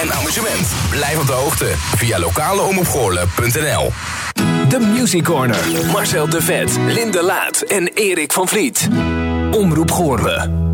en amusement. Blijf op de hoogte via lokaleomroepgoorlen.nl De Music Corner. Marcel de Vet, Linde Laat en Erik van Vliet. Omroep Goorlen.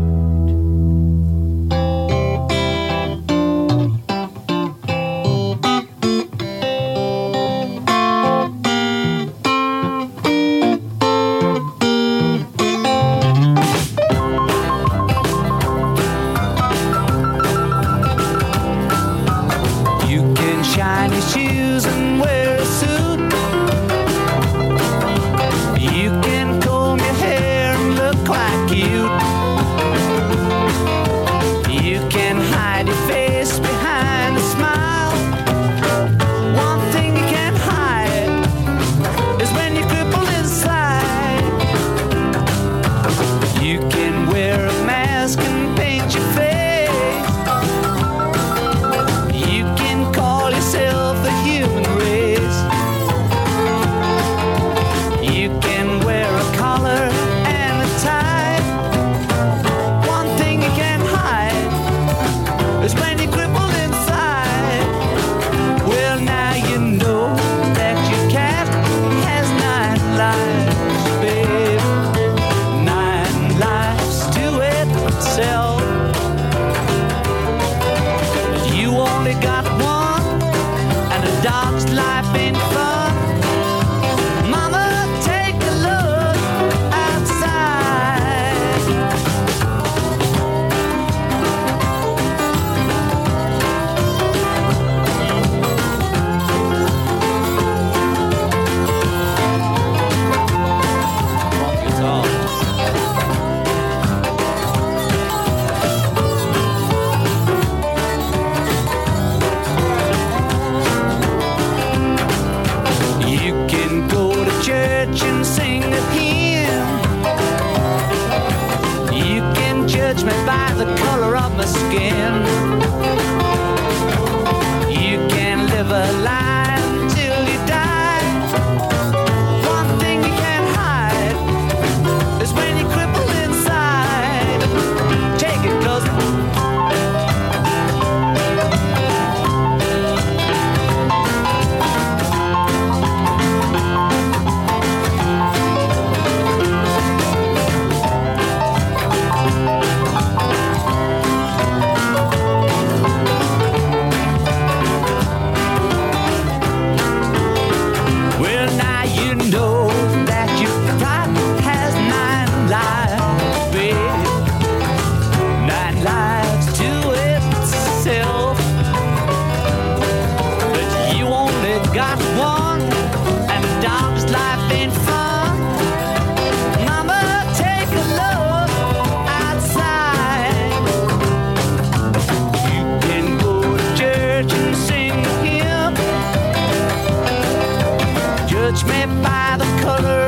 judge me by the color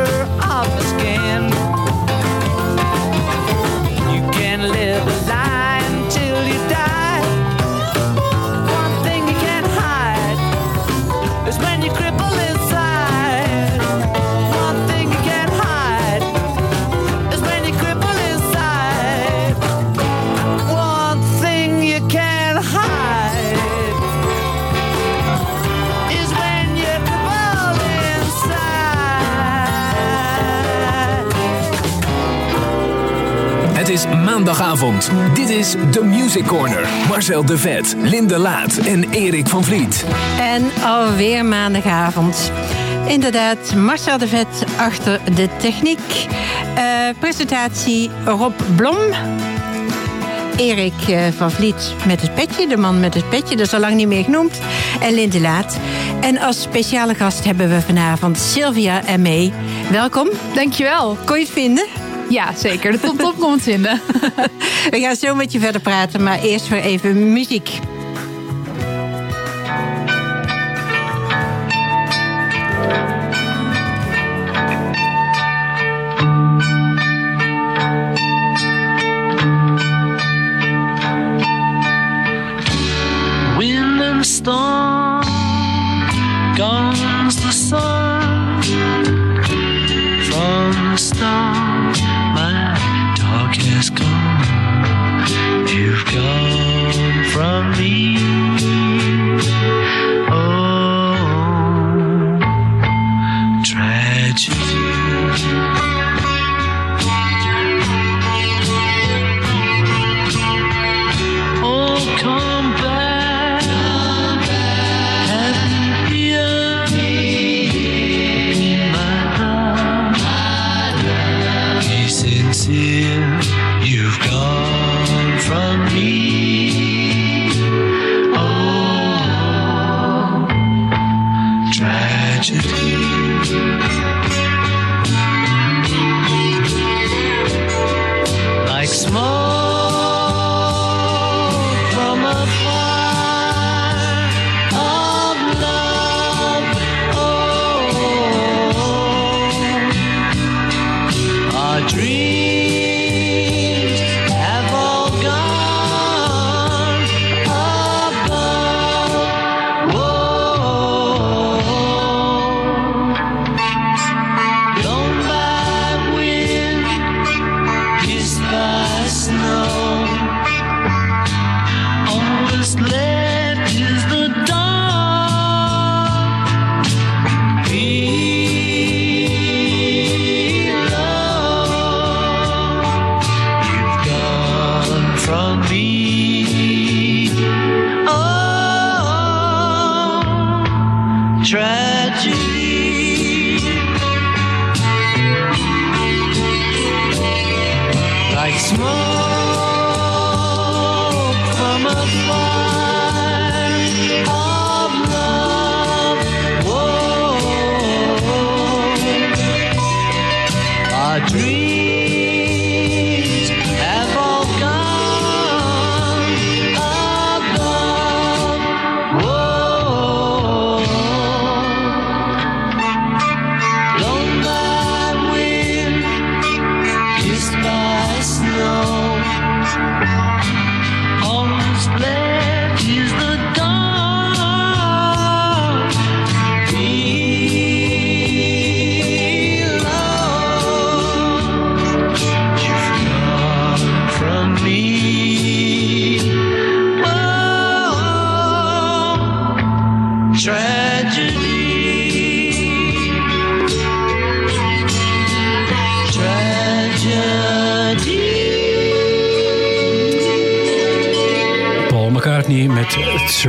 maandagavond. Dit is The Music Corner. Marcel de Vet, Linde Laat en Erik van Vliet. En alweer maandagavond. Inderdaad, Marcel de Vet achter de techniek. Uh, presentatie Rob Blom. Erik uh, van Vliet met het petje, de man met het petje, dat is al lang niet meer genoemd. En Linde Laat. En als speciale gast hebben we vanavond Sylvia en mee. Welkom. Dankjewel. Kon je het vinden? Ja, zeker. De top top komt vinden. We gaan zo met je verder praten, maar eerst weer even muziek.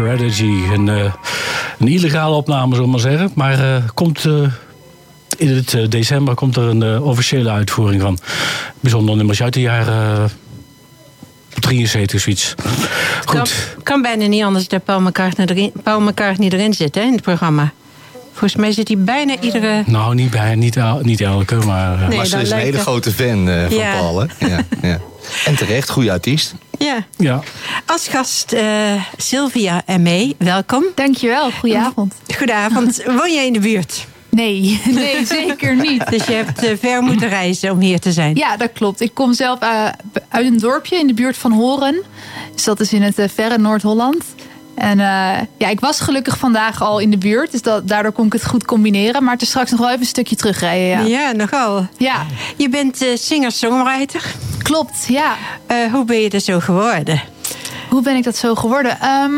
Strategy. Een, eh, een illegale opname, zullen we maar zeggen. Maar eh, komt, eh, in het eh, december komt er een eh, officiële uitvoering van. Bijzonder nummers uit de jaren 73, zoiets. Goed. kan bijna niet anders dat Paul McCartney erin, Paul McCartney erin zit hè, in het programma. Volgens mij zit hij bijna iedere... Nou, niet, bij, niet, niet elke, maar... Nee, maar ze is een hele grote fan eh, van Ja. Paul, hè? Ja, ja. En terecht, goede artiest. Ja. ja. Als gast eh, Sylvia en mee, welkom. Dankjewel, goedenavond. Goedenavond. Woon jij in de buurt? Nee, nee, zeker niet. Dus je hebt eh, ver moeten reizen om hier te zijn. Ja, dat klopt. Ik kom zelf eh, uit een dorpje in de buurt van Horen. Dus dat is in het verre Noord-Holland. En eh, ja, ik was gelukkig vandaag al in de buurt. Dus dat, daardoor kon ik het goed combineren. Maar het is straks nog wel even een stukje terugrijden. Ja, Ja, nogal. ja Je bent eh, singer-songwriter. klopt. Ja. Eh, hoe ben je er zo geworden? Hoe ben ik dat zo geworden? Ehm,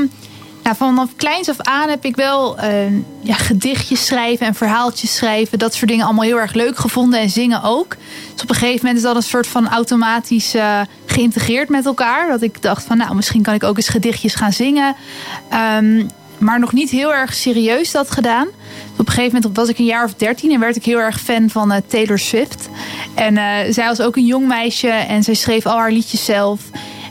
nou, vanaf kleins af aan heb ik wel eh, ja, gedichtjes schrijven en verhaaltjes schrijven. Dat soort dingen allemaal heel erg leuk gevonden. En zingen ook. Dus op een gegeven moment is dat een soort van automatisch eh, geïntegreerd met elkaar. Dat ik dacht van nou, misschien kan ik ook eens gedichtjes gaan zingen. Ehm, maar nog niet heel erg serieus dat gedaan. Dus op een gegeven moment was ik een jaar of dertien en werd ik heel erg fan van eh, Taylor Swift. En eh, zij was ook een jong meisje en zij schreef al haar liedjes zelf.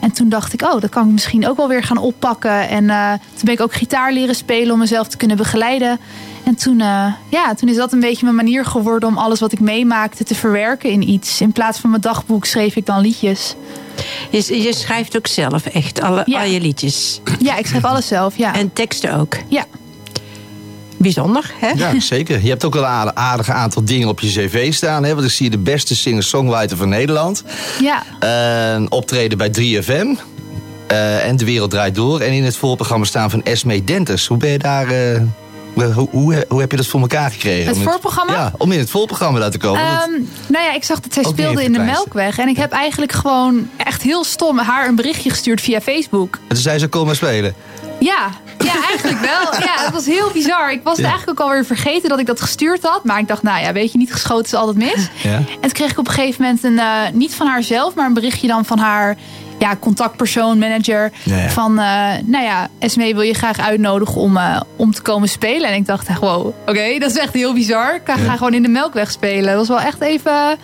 En toen dacht ik, oh, dat kan ik misschien ook wel weer gaan oppakken. En eh, toen ben ik ook gitaar leren spelen om mezelf te kunnen begeleiden. En toen, eh, ja, toen is dat een beetje mijn manier geworden om alles wat ik meemaakte te verwerken in iets. In plaats van mijn dagboek schreef ik dan liedjes. Je, je schrijft ook zelf echt alle, Ja. al je liedjes. Ja, ik schrijf alles zelf, ja. En teksten ook. ja. Bijzonder, hè? Ja, zeker. Je hebt ook wel een aardig, aantal dingen op je cv staan. Hè? Want ik zie je de beste singer-songwriter van Nederland. Ja, optreden bij 3FM. Eh, en De Wereld Draait Door. En in het voorprogramma staan van Esme Dentes. Hoe ben je daar... eh, hoe, hoe, hoe heb je dat voor elkaar gekregen? Het Om in voorprogramma? Ja, om in het voorprogramma daar te komen. Ehm, nou ja, ik zag dat zij speelde in de. Melkweg. En ik heb eigenlijk gewoon echt heel stom haar een berichtje gestuurd via Facebook. En toen zei ze, kom maar spelen. Ja, ja, eigenlijk wel. Ja, het was heel bizar. Ik was het eigenlijk ook alweer vergeten dat ik dat gestuurd had. Maar ik dacht, nou ja, weet je, niet geschoten is altijd mis. Ja. En toen kreeg ik op een gegeven moment een, eh, niet van haar zelf, maar een berichtje dan van haar ja, contactpersoon, manager. Van, eh, nou ja, Esmee wil je graag uitnodigen om, eh, om te komen spelen. En ik dacht echt, wow, oké, dat is echt heel bizar. Ik ga, ga gewoon in de Melkweg spelen. Dat was wel echt even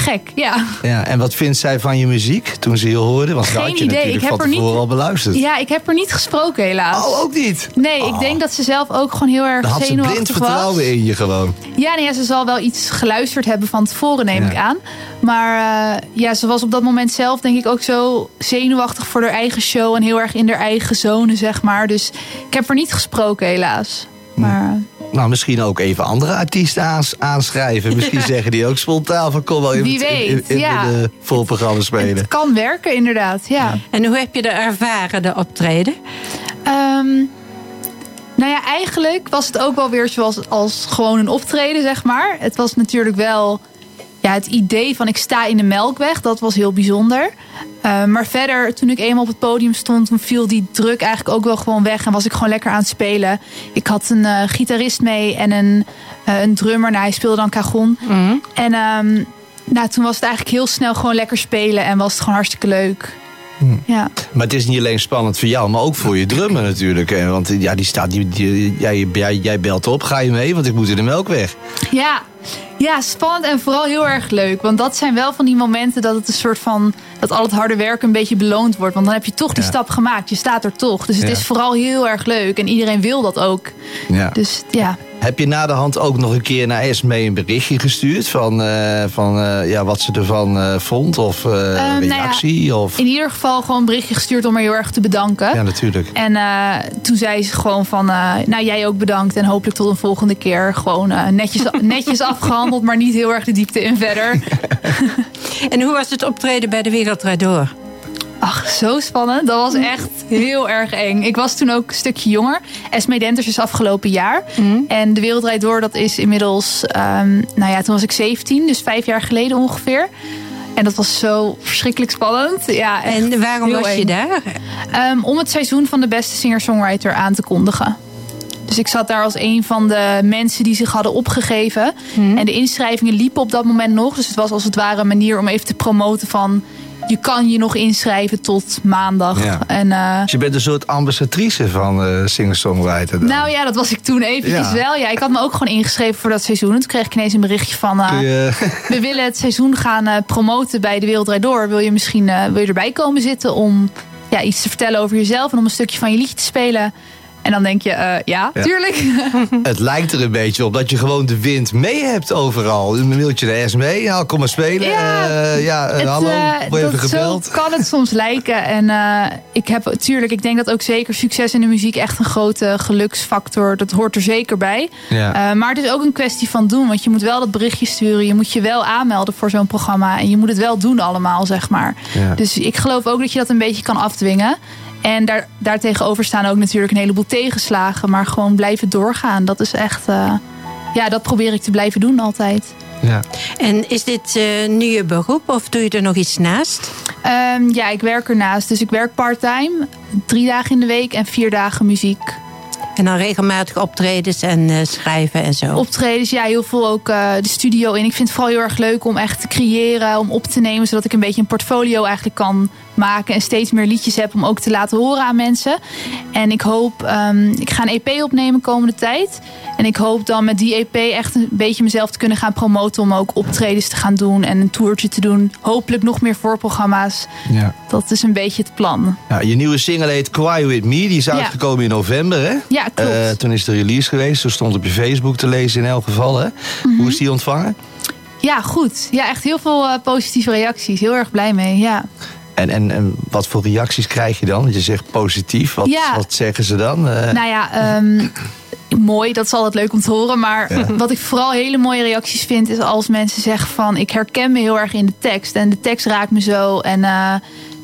Gek, ja. Ja, en wat vindt zij van je muziek toen ze je hoorde? Want dat Geen had je idee, natuurlijk ik heb van er niet- al beluisterd. Ja, ik heb er niet gesproken helaas. Oh, ook niet? Nee, ik denk dat ze zelf ook gewoon heel erg Dan had ze blind zenuwachtig was. vertrouwen in je gewoon. Ja, nee, ja, ze zal wel iets geluisterd hebben van tevoren, neem Ja. ik aan. Maar eh, ja, ze was op dat moment zelf denk ik ook zo zenuwachtig voor haar eigen show. En heel erg in haar eigen zone, zeg maar. Dus ik heb er niet gesproken, helaas. Maar Nou, misschien ook even andere artiesten aans- aanschrijven. Misschien zeggen die ook spontaan van kom wel in, het- in, in, in ja. de voorprogramma spelen. het kan werken, inderdaad, ja. En hoe heb je er ervaren, de optreden? Ehm, nou ja, eigenlijk was het ook wel weer zoals als gewoon een optreden, zeg maar. Het was natuurlijk wel ja, het idee van ik sta in de Melkweg. Dat was heel bijzonder. Eh, maar verder, toen ik eenmaal op het podium stond... toen viel die druk eigenlijk ook wel gewoon weg. En was ik gewoon lekker aan het spelen. Ik had een eh, gitarist mee en een, eh, een drummer. Nou, hij speelde dan cajon. En ehm, nou, toen was het eigenlijk heel snel gewoon lekker spelen. En was het gewoon hartstikke leuk. Ja. Maar het is niet alleen spannend voor jou, maar ook voor je drummer natuurlijk. Want ja, die staat, die, die- jij, jij, jij belt op, ga je mee? Want ik moet in de melkweg. Ja. ja, spannend en vooral heel erg leuk. Want dat zijn wel van die momenten dat het een soort van... dat al het harde werk een beetje beloond wordt. Want dan heb je toch die Ja. stap gemaakt. Je staat er toch. Dus het Ja. is vooral heel erg leuk. En iedereen wil dat ook. Ja. Dus ja. Heb je na de hand ook nog een keer naar Esme een berichtje gestuurd van, eh, van eh, ja, wat ze ervan eh, vond? Of eh, nou ja, reactie? of... In ieder geval gewoon een berichtje gestuurd om haar heel erg te bedanken. Ja, natuurlijk. En eh, toen zei ze gewoon van, eh, nou jij ook bedankt en hopelijk tot een volgende keer. Gewoon netjes, netjes afgehandeld, maar niet heel erg de diepte in verder. En hoe was het optreden bij de Wereld Draait Door? Ach, zo spannend. Dat was echt heel erg eng. Ik was toen ook een stukje jonger. Esme Denters is afgelopen jaar. En De Wereld Door, dat is inmiddels... ehm, nou ja, toen was ik 17, dus vijf jaar geleden ongeveer. En dat was zo verschrikkelijk spannend. Ja, En waarom was je daar? Ehm, om het seizoen van de beste singer-songwriter aan te kondigen. Dus ik zat daar als een van de mensen die zich hadden opgegeven. En de inschrijvingen liepen op dat moment nog. Dus het was als het ware een manier om even te promoten van... je kan je nog inschrijven tot maandag. Ja. En, eh, Dus je bent een soort ambassadrice van eh singer-songwriter. nou ja, dat was ik toen eventjes Ja. wel. Ja, ik had me ook gewoon ingeschreven voor dat seizoen. En toen kreeg ik ineens een berichtje van... eh, je- we willen het seizoen gaan promoten bij De Wereld Door. Wil je misschien wil je erbij komen zitten om ja, iets te vertellen over jezelf... en om een stukje van je liedje te spelen... En dan denk je, eh, ja, Ja. tuurlijk. Het lijkt er een beetje op dat je gewoon de wind mee hebt overal. Een mailtje naar Esme, ja, kom maar spelen. Ja, Ja, ja eh, Het, hallo, word even dat- gebeld. Zo kan het soms lijken. En ik heb tuurlijk, ik denk dat ook zeker succes in de muziek echt een grote geluksfactor. Dat hoort er zeker bij. Ja. Maar het is ook een kwestie van doen. Want je moet wel dat berichtje sturen. Je moet je wel aanmelden voor zo'n programma. En je moet het wel doen allemaal, zeg maar. Ja. Dus ik geloof ook dat je dat een beetje kan afdwingen. En daar, daartegenover staan ook natuurlijk een heleboel tegenslagen. Maar gewoon blijven doorgaan. Dat is echt... eh, ja, dat probeer ik te blijven doen altijd. Ja. En is dit eh, nu je beroep of doe je er nog iets naast? Ehm, ja, ik werk ernaast. Dus ik werk part-time. Drie dagen in de week en vier dagen muziek. En dan regelmatig optredens en eh, schrijven en zo. Optredens, ja, heel veel ook eh, de studio in. Ik vind het vooral heel erg leuk om echt te creëren, om op te nemen, zodat ik een beetje een portfolio eigenlijk kan maken en steeds meer liedjes heb om ook te laten horen aan mensen. En ik hoop, ehm, ik ga een EP opnemen komende tijd. En ik hoop dan met die EP echt een beetje mezelf te kunnen gaan promoten om ook optredens te gaan doen en een toertje te doen. Hopelijk nog meer voorprogramma's. Ja. Dat is een beetje het plan. Ja, je nieuwe single heet Quiet With Me. Die is Ja. uitgekomen in november, hè? Ja, klopt. Eh, toen is de release geweest. Zo stond op je Facebook te lezen in elk geval, hè? Mhm. Hoe is die ontvangen? Ja, goed. Ja, echt heel veel eh, positieve reacties. Heel erg blij mee, ja. En, en, en wat voor reacties krijg je dan? Je zegt positief. Wat, Ja. wat zeggen ze dan? Eh, Nou ja, ehm, mooi. Dat is altijd leuk om te horen. Maar wat ik vooral hele mooie reacties vind... is als mensen zeggen van... ik herken me heel erg in de tekst. En de tekst raakt me zo. En eh,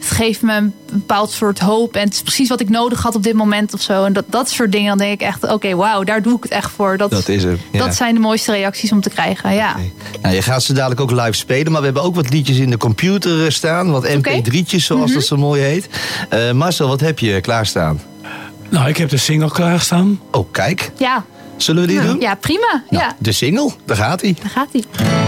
het geeft me een bepaald soort hoop. En het is precies wat ik nodig had op dit moment of zo. En dat, dat soort dingen, dan denk ik echt... oké, wauw, daar doe ik het echt voor. Dat, dat is het. ja. dat zijn de mooiste reacties om te krijgen, ja. Nou, je gaat ze dadelijk ook live spelen, maar we hebben ook wat liedjes in de computer eh, staan. Wat mp3'tjes, zoals Mhm. dat zo mooi heet. Eh, Marcel, wat heb je klaarstaan? Nou, ik heb de single klaarstaan. Oh, kijk. Ja, Zullen we die doen? ja prima. Nou, ja, De single, daar gaat hij. daar gaat hij.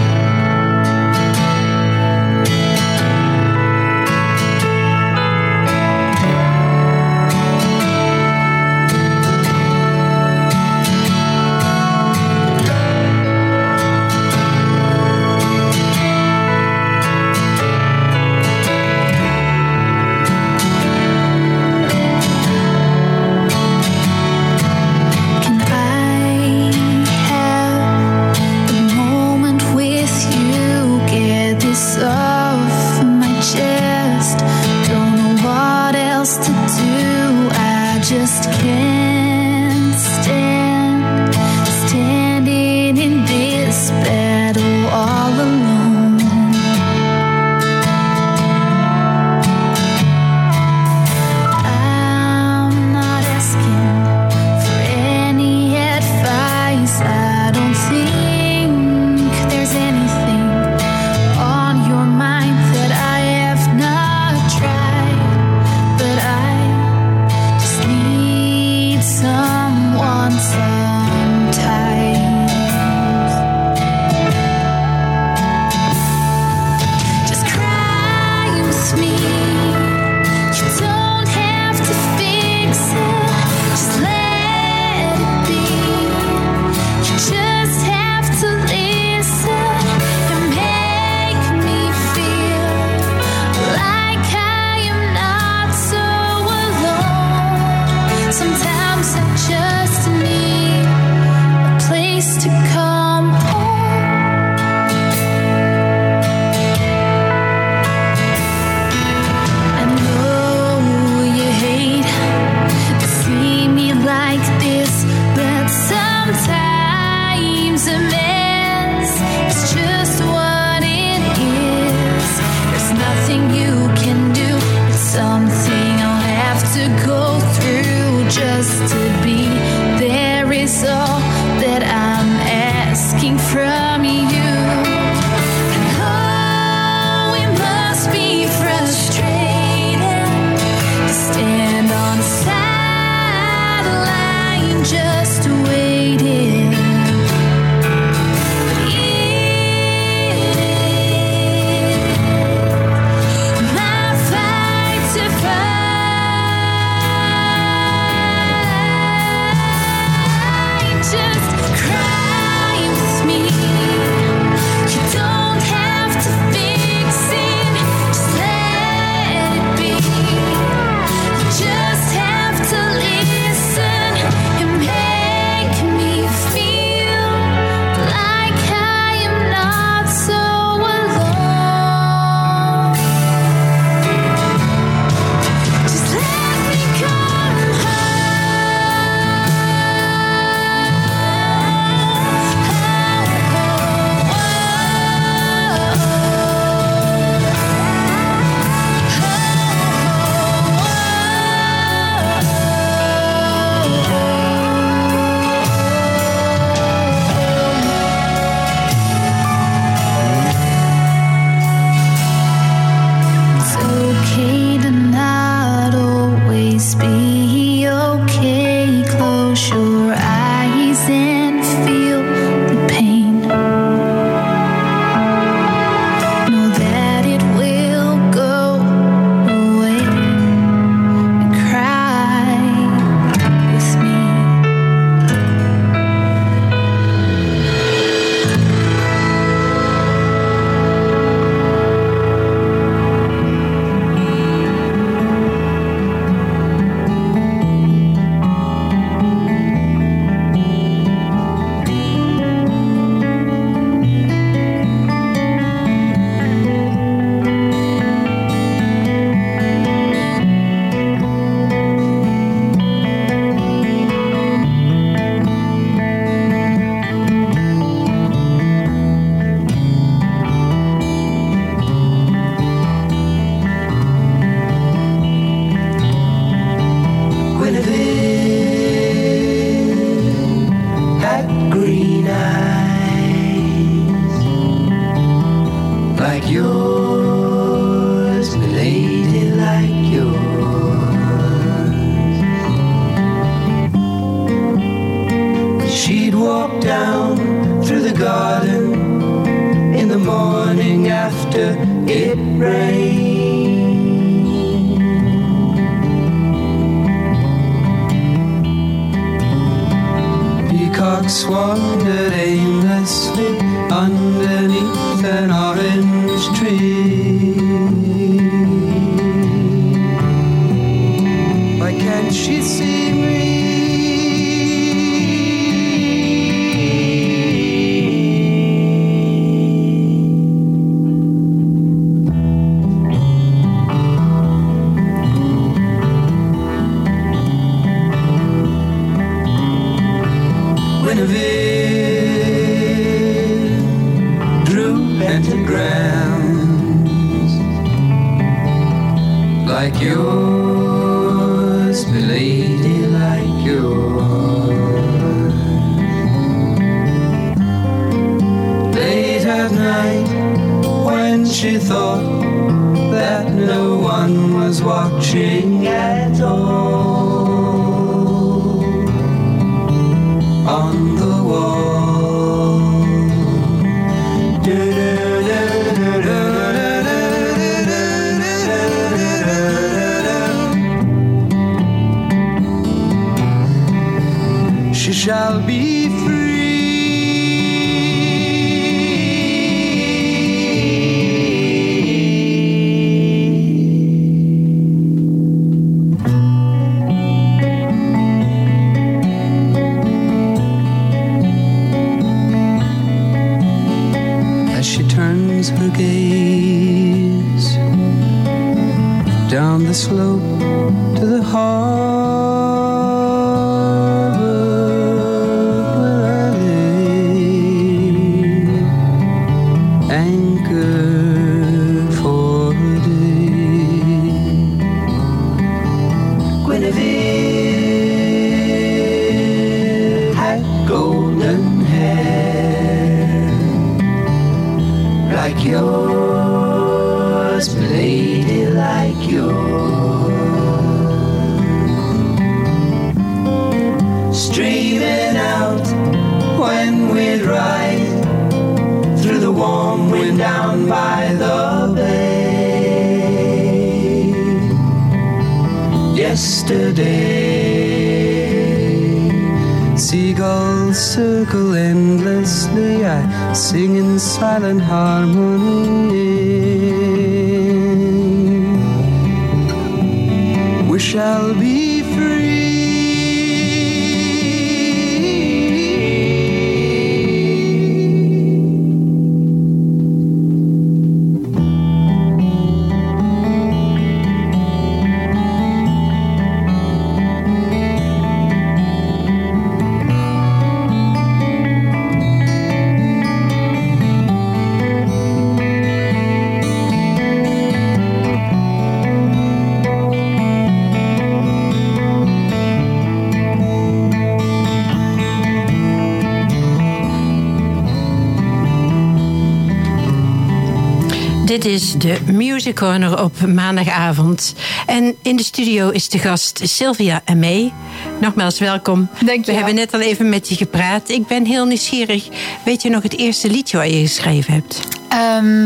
De Music Corner op maandagavond. En in de studio is de gast Sylvia en May. Nogmaals welkom. Dank je We hebben net al even met je gepraat. Ik ben heel nieuwsgierig. Weet je nog het eerste liedje wat je geschreven hebt? Ehm,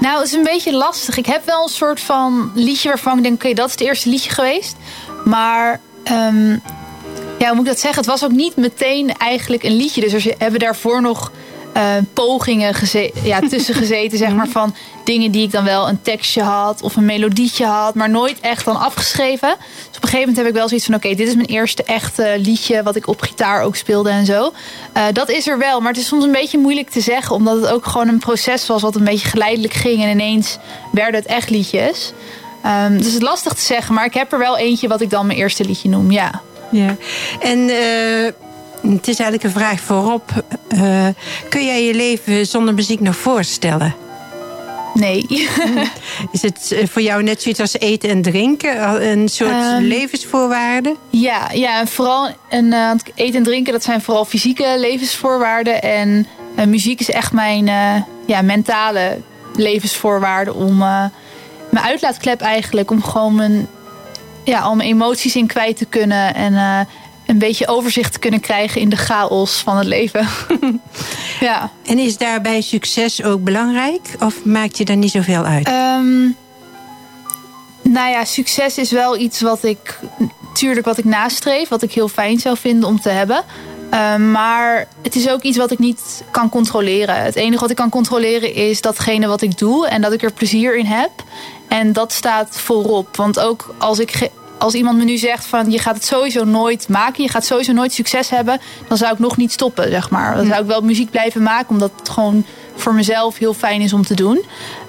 nou, het is een beetje lastig. Ik heb wel een soort van liedje waarvan ik denk... oké, dat is het eerste liedje geweest. Maar, ehm, ja, hoe moet ik dat zeggen? Het was ook niet meteen eigenlijk een liedje. Dus er hebben daarvoor nog eh, pogingen geze- ja, tussen gezeten... zeg maar, van dingen die ik dan wel een tekstje had... of een melodietje had, maar nooit echt dan afgeschreven. Dus op een gegeven moment heb ik wel zoiets van... oké, dit is mijn eerste echte liedje... wat ik op gitaar ook speelde en zo. Eh, dat is er wel, maar het is soms een beetje moeilijk te zeggen... omdat het ook gewoon een proces was wat een beetje geleidelijk ging... en ineens werden het echt liedjes. Ehm, dus het is lastig te zeggen, maar ik heb er wel eentje... wat ik dan mijn eerste liedje noem, ja. Ja. En eh, het is eigenlijk een vraag voorop. Eh, kun jij je leven zonder muziek nog voorstellen? Nee. Is het eh, voor jou net zoiets als eten en drinken? Een soort Ehm, levensvoorwaarde? Ja, ja en vooral een, eh, eten en drinken, dat zijn vooral fysieke levensvoorwaarden. En muziek is echt mijn ja, mentale levensvoorwaarde om mijn uitlaatklep eigenlijk. Om gewoon mijn, ja, al mijn emoties in kwijt te kunnen. En een beetje overzicht kunnen krijgen in de chaos van het leven. ja. En is daarbij succes ook belangrijk? Of maakt je daar niet zoveel uit? Ehm, nou ja, succes is wel iets wat ik, tuurlijk wat ik nastreef, wat ik heel fijn zou vinden om te hebben. Eh, maar het is ook iets wat ik niet kan controleren. Het enige wat ik kan controleren is datgene wat ik doe en dat ik er plezier in heb. En dat staat voorop. Want ook als, ik als iemand me nu zegt van je gaat het sowieso nooit maken, je gaat sowieso nooit succes hebben, dan zou ik nog niet stoppen, zeg maar. Dan zou ik wel muziek blijven maken, omdat het gewoon voor mezelf heel fijn is om te doen.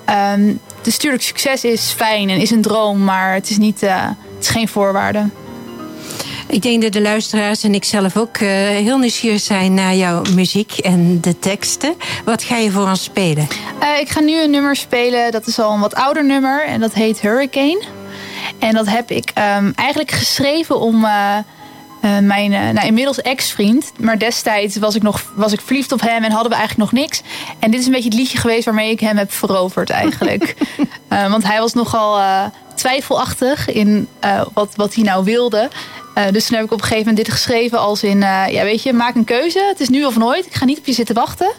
Ehm, dus natuurlijk, succes is fijn en is een droom, maar het is, niet, eh, het is geen voorwaarde. Ik denk dat de luisteraars en ik zelf ook eh, heel nieuwsgierig zijn naar jouw muziek en de teksten. Wat ga je voor ons spelen? Eh, ik ga nu een nummer spelen, dat is al een wat ouder nummer en dat heet Hurricane. En dat heb ik ehm, eigenlijk geschreven om eh, eh, mijn eh, nou, inmiddels ex-vriend. Maar destijds was ik, nog, was ik verliefd op hem en hadden we eigenlijk nog niks. En dit is een beetje het liedje geweest waarmee ik hem heb veroverd eigenlijk. Want hij was nogal twijfelachtig in wat, wat hij nou wilde. Dus toen heb ik op een gegeven moment dit geschreven als in... ja, weet je, maak een keuze. Het is nu of nooit. Ik ga niet op je zitten wachten.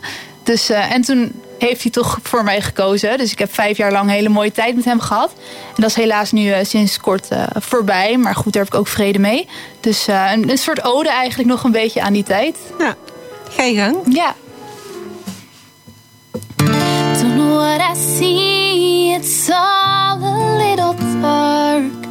Dus, eh, en toen heeft hij toch voor mij gekozen. Dus ik heb vijf jaar lang een hele mooie tijd met hem gehad. En dat is helaas nu eh, sinds kort eh, voorbij. Maar goed, daar heb ik ook vrede mee. Dus eh, een, een soort ode eigenlijk nog een beetje aan die tijd. Nou, ga je gang. Ja. Don't know what I see, it's all a little dark.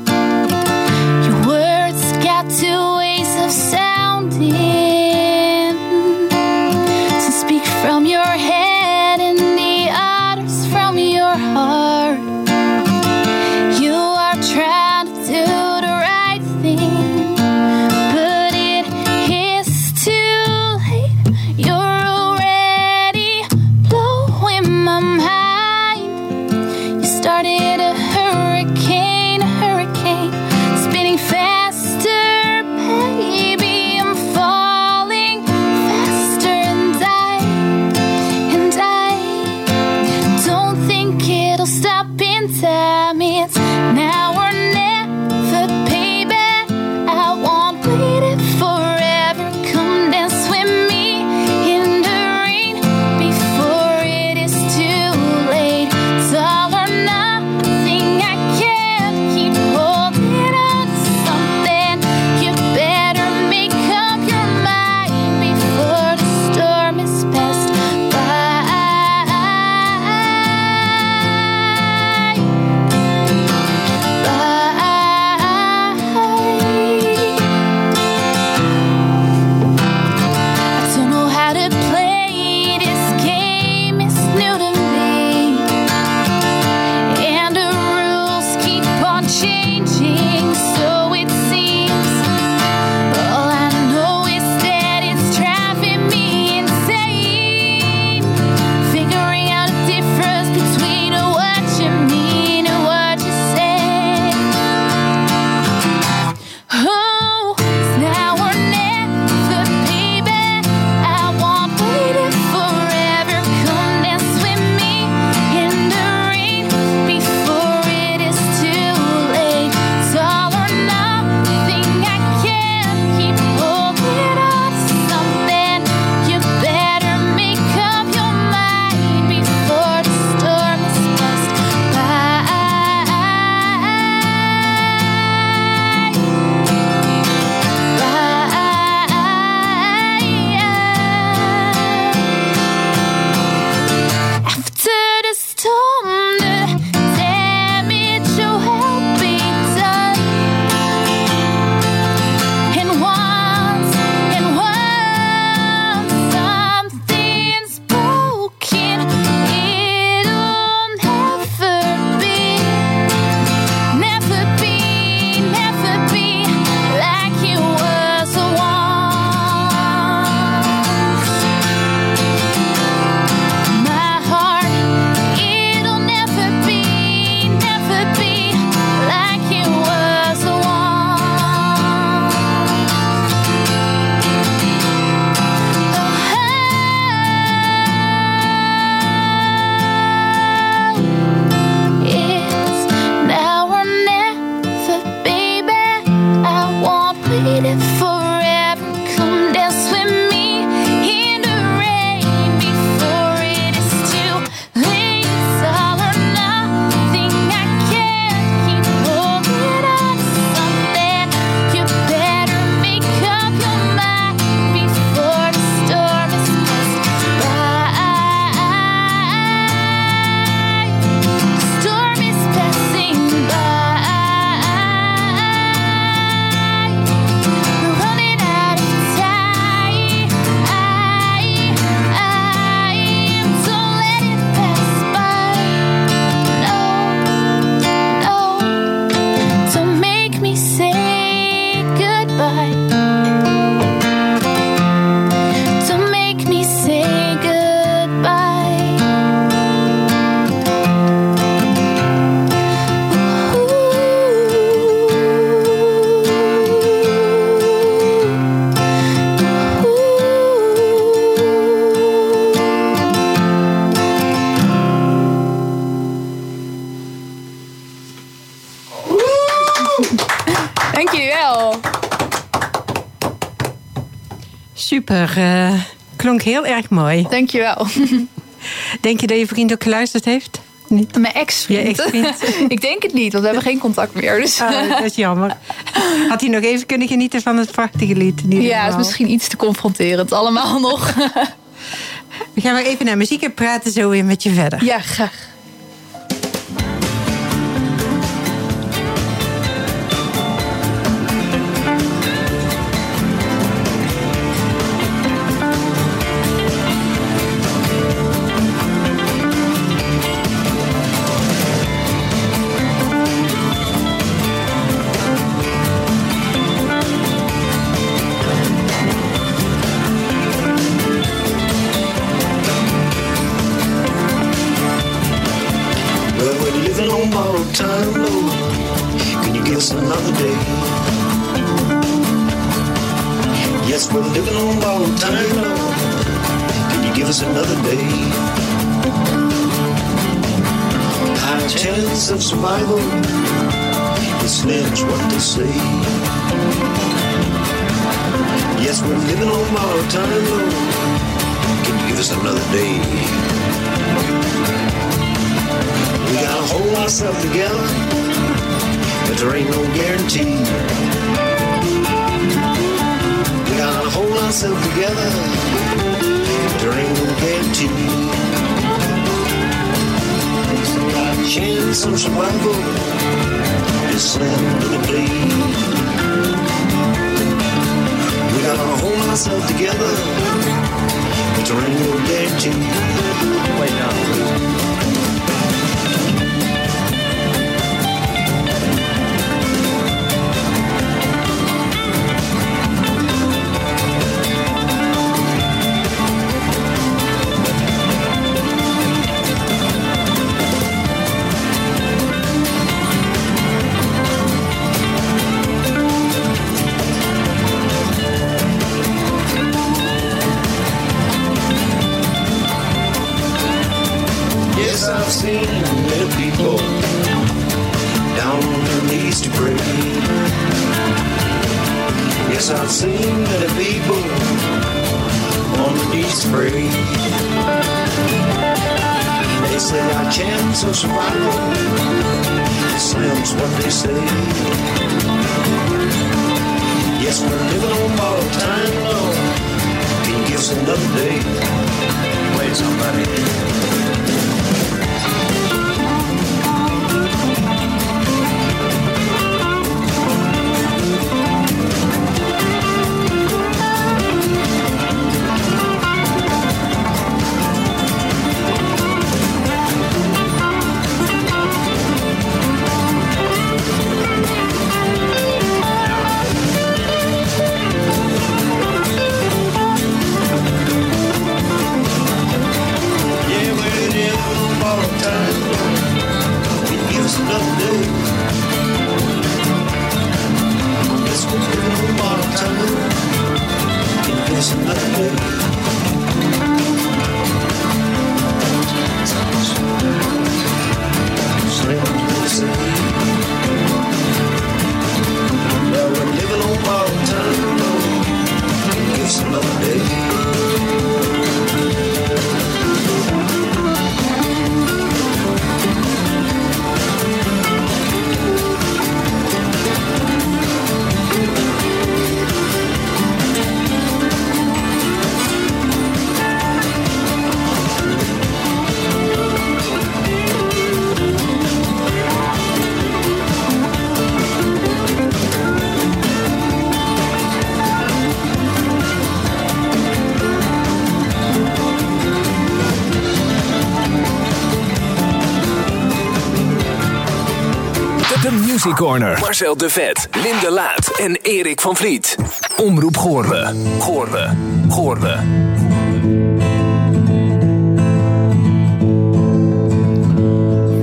Super. eh, klonk heel erg mooi. Dank je wel. Denk je dat je vriend ook geluisterd heeft? Niet? Mijn ex-vriend. Ex-vriend. ik denk het niet, want we hebben geen contact meer. Dus. Oh, dat is jammer. Had hij nog even kunnen genieten van het prachtige lied? ja, het is misschien iets te confronterend allemaal nog. We gaan maar even naar muziek en praten zo weer met je verder. ja, graag. Survival. It's slim's what they say. Yes, we're living on borrowed time, Lord. Can you give us another day? We gotta hold ourselves together, but there ain't no guarantee. We gotta hold ourselves together, but there ain't no guarantee. Chance of survival is slim to the bleed. We gotta hold ourselves together, but there ain't no guarantee. Wait now. Music Corner. Marcel de Vet, Linde Laat en Erik van Vliet. Omroep Goorle. Goorle. Goorle.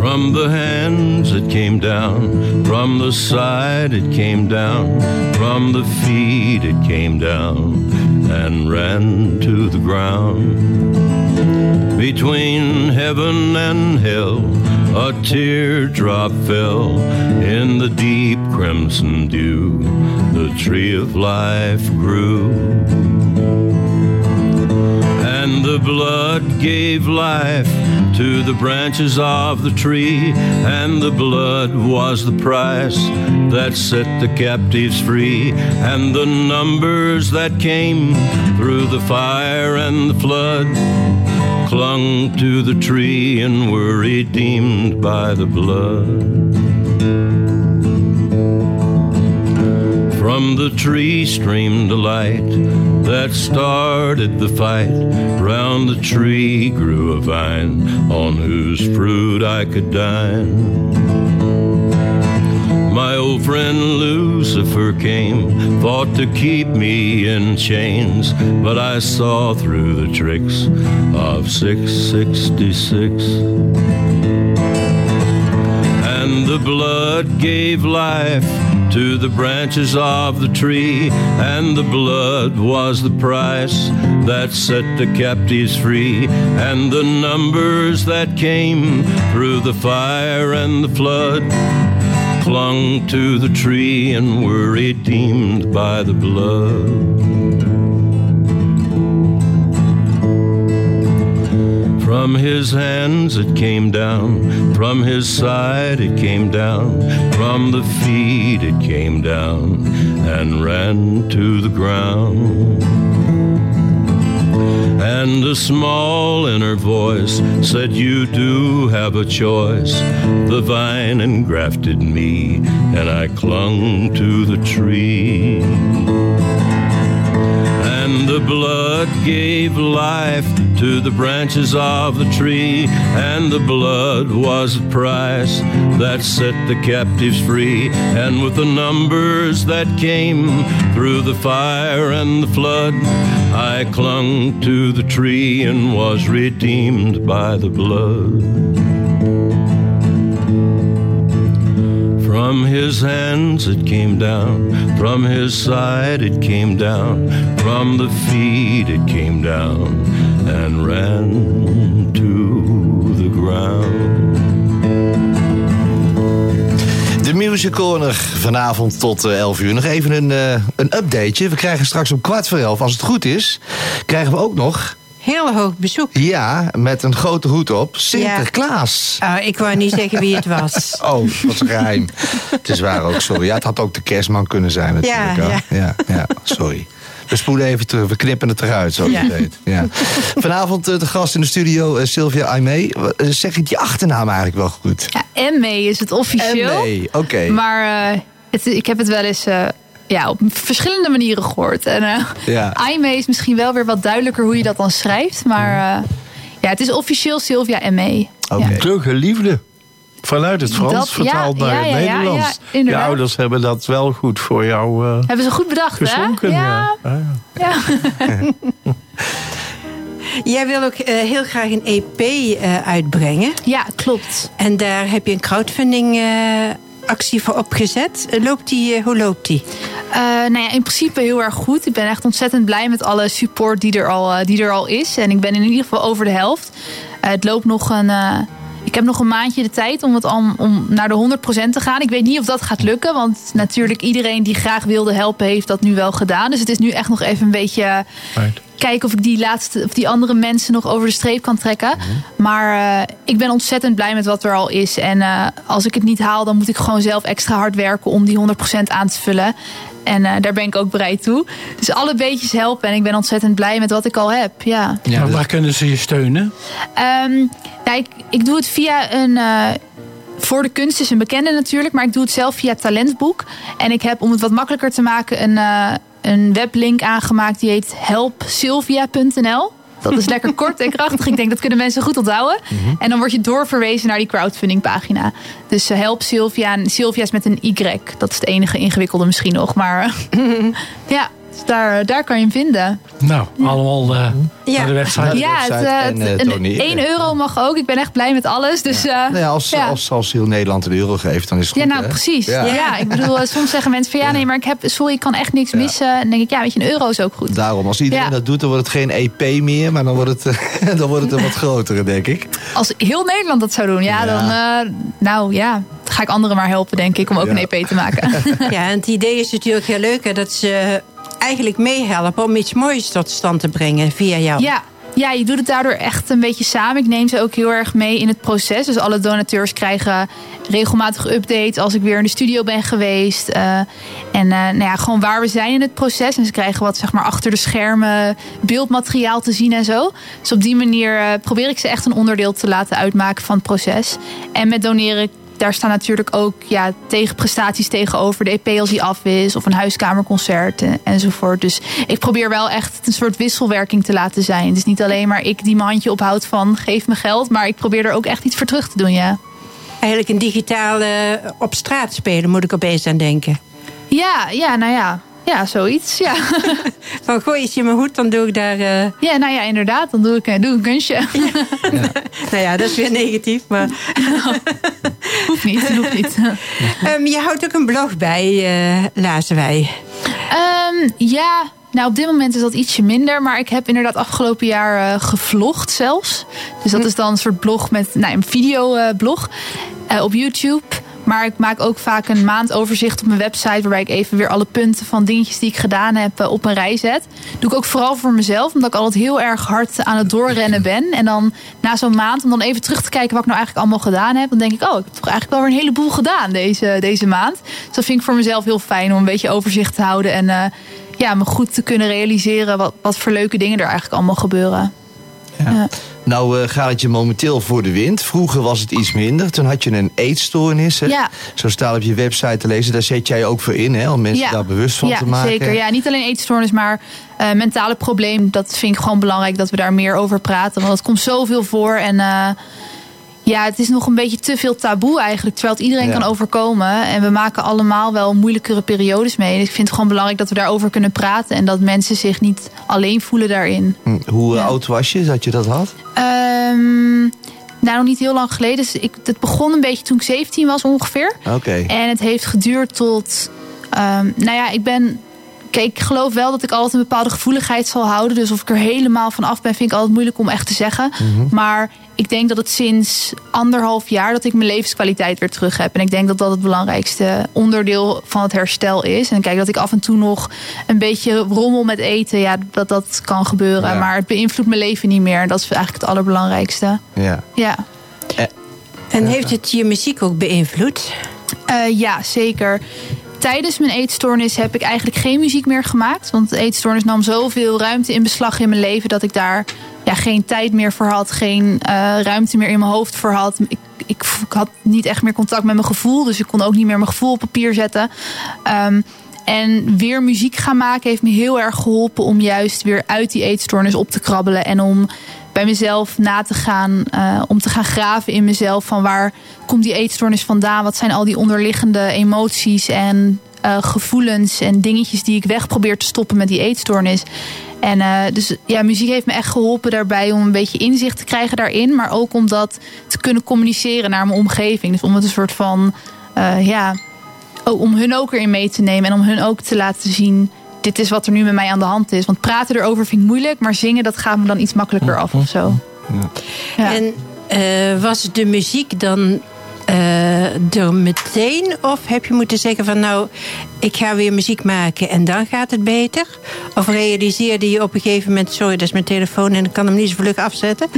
From the hands it came down, from the side it came down, from the feet it came down and ran to the ground. Between heaven and hell, a teardrop fell in the deep crimson. dew, the tree of life grew. And the blood gave life to the branches of the tree, and the blood was the price that set the captives free, and the numbers that came through the fire and the flood clung to the tree and were redeemed by the blood. From the tree streamed a light that started the fight. Round the tree grew a vine on whose fruit I could dine. My old friend Lucifer came, fought to keep me in chains, but I saw through the tricks of 666. And the blood gave life to the branches of the tree, and the blood was the price that set the captives free, and the numbers that came through the fire and the flood clung to the tree and were redeemed by the blood. From his hands it came down, from his side it came down, from the feet it came down and ran to the ground. And a small inner voice said, You do have a choice. The vine engrafted me, and I clung to the tree. And the blood gave life to the branches of the tree, and the blood was the price that set the captives free. And with the numbers that came through the fire and the flood, I clung to the tree and was redeemed by the blood. From his hands it came down, from his side it came down, from the feet it came down and ran to the ground. De Music Corner vanavond tot eh, 11 uur. Nog even een, eh, een updateje. We krijgen straks om kwart voor elf, als het goed is, krijgen we ook nog... Heel hoog bezoek. Ja, met een grote hoed op. Sinterklaas. Oh, ik wou niet zeggen wie het was. Oh, wat geheim. het is waar ook, sorry. Ja, het had ook de kerstman kunnen zijn natuurlijk. Ja, ja. ja, sorry. We spoelen even terug, we knippen het eruit, zoals Ja. je weet. Ja. Vanavond eh, de gast in de studio, eh, Sylvia Aimee. Eh, Zeg ik je achternaam eigenlijk wel goed? Ja, ME is het officieel. Oké. Maar eh, het, ik heb het wel eens eh, ja, op verschillende manieren gehoord. En eh Ja. IME is misschien wel weer wat duidelijker hoe je dat dan schrijft. Maar eh, ja, het is officieel Sylvia ME. Oké. De geliefde. Vanuit het Frans Dat- vertaald ja, naar ja, het Nederlands. ja, je ouders hebben dat wel goed voor jou eh, Hebben ze goed bedacht, gezonken. hè? Ja. Ah, ja. ja. Jij wil ook eh, heel graag een EP eh, uitbrengen. Ja, klopt. En daar heb je een crowdfunding eh, actie voor opgezet. Loopt die, hoe loopt die? Eh, nou ja, in principe heel erg goed. Ik ben echt ontzettend blij met alle support die er al, die er al is. En ik ben in ieder geval over de helft. Eh, het loopt nog een. Ik heb nog een maandje de tijd om, het al, om naar de 100% te gaan. Ik weet niet of dat gaat lukken. Want natuurlijk iedereen die graag wilde helpen, heeft dat nu wel gedaan. Dus het is nu echt nog even een beetje Right. kijken of ik die laatste of die andere mensen nog over de streep kan trekken. Maar eh, ik ben ontzettend blij met wat er al is. En eh, als ik het niet haal, dan moet ik gewoon zelf extra hard werken om die 100% aan te vullen. En eh, daar ben ik ook bereid toe. Dus alle beetjes helpen. En ik ben ontzettend blij met wat ik al heb. Ja. Ja, maar waar kunnen ze je steunen? Ehm, ja, ik, ik doe het via een. eh, voor de kunst is een bekende natuurlijk, maar ik doe het zelf via Talentboek. En ik heb om het wat makkelijker te maken een, eh, een weblink aangemaakt die heet helpsylvia.nl. Dat is lekker kort en krachtig. Ik denk dat kunnen mensen goed onthouden. En dan word je doorverwezen naar die crowdfunding pagina. Dus eh, help Sylvia. En Sylvia is met een Y. Dat is het enige ingewikkelde misschien nog. Maar eh, ja, daar, daar kan je hem vinden. Nou, allemaal eh, Ja. naar de website. Ja, het, website eh, en, eh. 1 euro mag ook. Ik ben echt blij met alles. Dus, eh, Nou ja, als, ja. Als, als heel Nederland een euro geeft, dan is het Ja, goed. nou hè? precies. Ja. Ja. ik bedoel, eh, soms zeggen mensen van ja, nee, maar ik heb, sorry, ik kan echt niks missen. En dan denk ik, ja, weet je, een euro is ook goed. Daarom, als iedereen Ja. dat doet, dan wordt het geen EP meer, maar dan wordt het, dan wordt het een wat grotere, denk ik. Als heel Nederland dat zou doen, ja, Ja. dan, eh, nou ja, ga ik anderen maar helpen, denk ik, om ook Ja. een EP te maken. Ja, en het idee is natuurlijk heel leuk hè, dat ze eigenlijk meehelpen om iets moois tot stand te brengen via jou. Ja. Ja, je doet het daardoor echt een beetje samen. Ik neem ze ook heel erg mee in het proces. Dus alle donateurs krijgen regelmatig updates als ik weer in de studio ben geweest. Eh, en eh, nou ja, gewoon waar we zijn in het proces. En ze krijgen wat zeg maar achter de schermen beeldmateriaal te zien en zo. Dus op die manier eh, probeer ik ze echt een onderdeel te laten uitmaken van het proces. En met doneren daar staan natuurlijk ook ja, tegenprestaties tegenover. De EP als die af is. Of een huiskamerconcert en, enzovoort. Dus ik probeer wel echt een soort wisselwerking te laten zijn. Het is niet alleen maar ik die mijn handje ophoudt van geef me geld. Maar ik probeer er ook echt iets voor terug te doen, ja. Eigenlijk een digitale eh, op straat spelen, moet ik opeens aan denken. Ja, ja, nou ja. Ja, zoiets, ja. Van gooi eens in mijn hoed, dan doe ik daar... eh, Ja, nou ja, inderdaad. Dan doe ik, eh, doe ik een kunstje. nou ja, dat is weer negatief, maar... hoeft niet, hoeft niet. Ehm, je houdt ook een blog bij, lazen wij. Ehm, ja, nou op dit moment is dat ietsje minder. Maar ik heb inderdaad afgelopen jaar eh, gevlogd zelfs. Dus dat is dan een soort blog met nou, een videoblog eh op YouTube. Maar ik maak ook vaak een maandoverzicht op mijn website. Waarbij ik even weer alle punten van dingetjes die ik gedaan heb eh, op een rij zet. Doe ik ook vooral voor mezelf. Omdat ik altijd heel erg hard aan het doorrennen ben. En dan na zo'n maand om dan even terug te kijken wat ik nou eigenlijk allemaal gedaan heb. Dan denk ik, oh, ik heb toch eigenlijk wel weer een heleboel gedaan deze, deze maand. Dus dat vind ik voor mezelf heel fijn om een beetje overzicht te houden. En eh, ja, me goed te kunnen realiseren wat, wat voor leuke dingen er eigenlijk allemaal gebeuren. Ja. Nou eh, gaat het je momenteel voor de wind. Vroeger was het iets minder. Toen had je een eetstoornis. Hè? Ja. Zo staat op je website te lezen. Daar zet jij ook voor in, hè? om mensen daar bewust van ja, te maken. Zeker, ja, niet alleen eetstoornis, maar eh, mentale probleem. Dat vind ik gewoon belangrijk dat we daar meer over praten. Want het komt zoveel voor. En eh, ja, het is nog een beetje te veel taboe eigenlijk. Terwijl het iedereen Ja. kan overkomen. En we maken allemaal wel moeilijkere periodes mee. Dus ik vind het gewoon belangrijk dat we daarover kunnen praten. En dat mensen zich niet alleen voelen daarin. Hm, Hoe oud was je dat je dat had? Ehm, nou, nog niet heel lang geleden. Dus ik, het begon een beetje toen ik 17 was ongeveer. Oké. En het heeft geduurd tot. ehm, nou ja, ik ben. Kijk, ik geloof wel dat ik altijd een bepaalde gevoeligheid zal houden. Dus of ik er helemaal van af ben, vind ik altijd moeilijk om echt te zeggen. Maar ik denk dat het sinds anderhalf jaar dat ik mijn levenskwaliteit weer terug heb. En ik denk dat dat het belangrijkste onderdeel van het herstel is. En kijk, dat ik af en toe nog een beetje rommel met eten, ja, dat dat kan gebeuren. Ja. Maar het beïnvloedt mijn leven niet meer. En dat is eigenlijk het allerbelangrijkste. Ja. Ja. En heeft het je muziek ook beïnvloed? Eh, ja, zeker. Tijdens mijn eetstoornis heb ik eigenlijk geen muziek meer gemaakt. Want de eetstoornis nam zoveel ruimte in beslag in mijn leven dat ik daar ja, geen tijd meer voor had, geen eh, ruimte meer in mijn hoofd voor had. Ik, ik, had niet echt meer contact met mijn gevoel, dus ik kon ook niet meer mijn gevoel op papier zetten. Ehm, en weer muziek gaan maken heeft me heel erg geholpen om juist weer uit die eetstoornis op te krabbelen. En om bij mezelf na te gaan, eh, om te gaan graven in mezelf. Van waar komt die eetstoornis vandaan? Wat zijn al die onderliggende emoties en eh, gevoelens en dingetjes die ik weg probeer te stoppen met die eetstoornis? En eh, dus ja, muziek heeft me echt geholpen daarbij om een beetje inzicht te krijgen daarin. Maar ook om dat te kunnen communiceren naar mijn omgeving. Dus om het een soort van, eh, ja, oh, om hun ook erin mee te nemen. En om hun ook te laten zien, dit is wat er nu met mij aan de hand is. Want praten erover vind ik moeilijk, maar zingen dat gaat me dan iets makkelijker af of zo. Ja. En eh, was de muziek dan eh, er meteen? Of heb je moeten zeggen van nou, ik ga weer muziek maken en dan gaat het beter? Of realiseerde je op een gegeven moment, sorry, dat is mijn telefoon en ik kan hem niet zo vlug afzetten.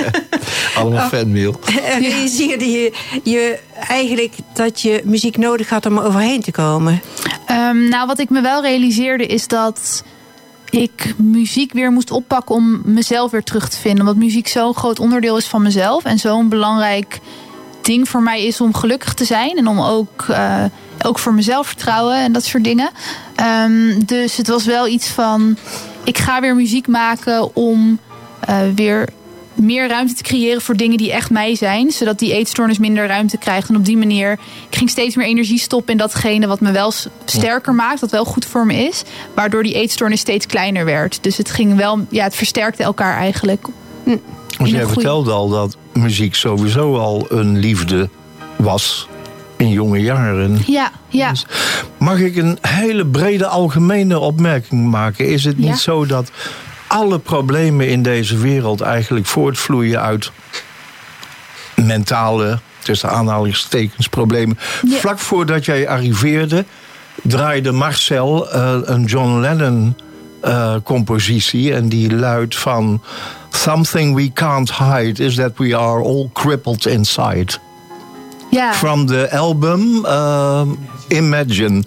Allemaal fanmail. Realiseerde je, je eigenlijk dat je muziek nodig had om er overheen te komen? Ehm, nou, wat ik me wel realiseerde is dat ik muziek weer moest oppakken om mezelf weer terug te vinden. Omdat muziek zo'n groot onderdeel is van mezelf. En zo'n belangrijk ding voor mij is om gelukkig te zijn. En om ook, eh, ook voor mezelf vertrouwen en dat soort dingen. Ehm, dus het was wel iets van... Ik ga weer muziek maken om eh, weer meer ruimte te creëren voor dingen die echt mij zijn. Zodat die eetstoornis minder ruimte krijgt. En op die manier, ik ging steeds meer energie stoppen in datgene wat me wel sterker maakt. Wat wel goed voor me is. Waardoor die eetstoornis steeds kleiner werd. Dus het ging wel, ja, het versterkte elkaar eigenlijk. Want jij goeie- vertelde al dat muziek sowieso al een liefde was in jonge jaren. Ja, ja. Mag ik een hele brede algemene opmerking maken? Is het niet Ja. zo dat alle problemen in deze wereld eigenlijk voortvloeien uit mentale tussen aanhalingstekens problemen. Vlak voordat jij arriveerde, draaide Marcel eh, een John Lennon eh, compositie. En die luidt van... Something we can't hide is that we are all crippled inside. Ja. From the album uh, Imagine.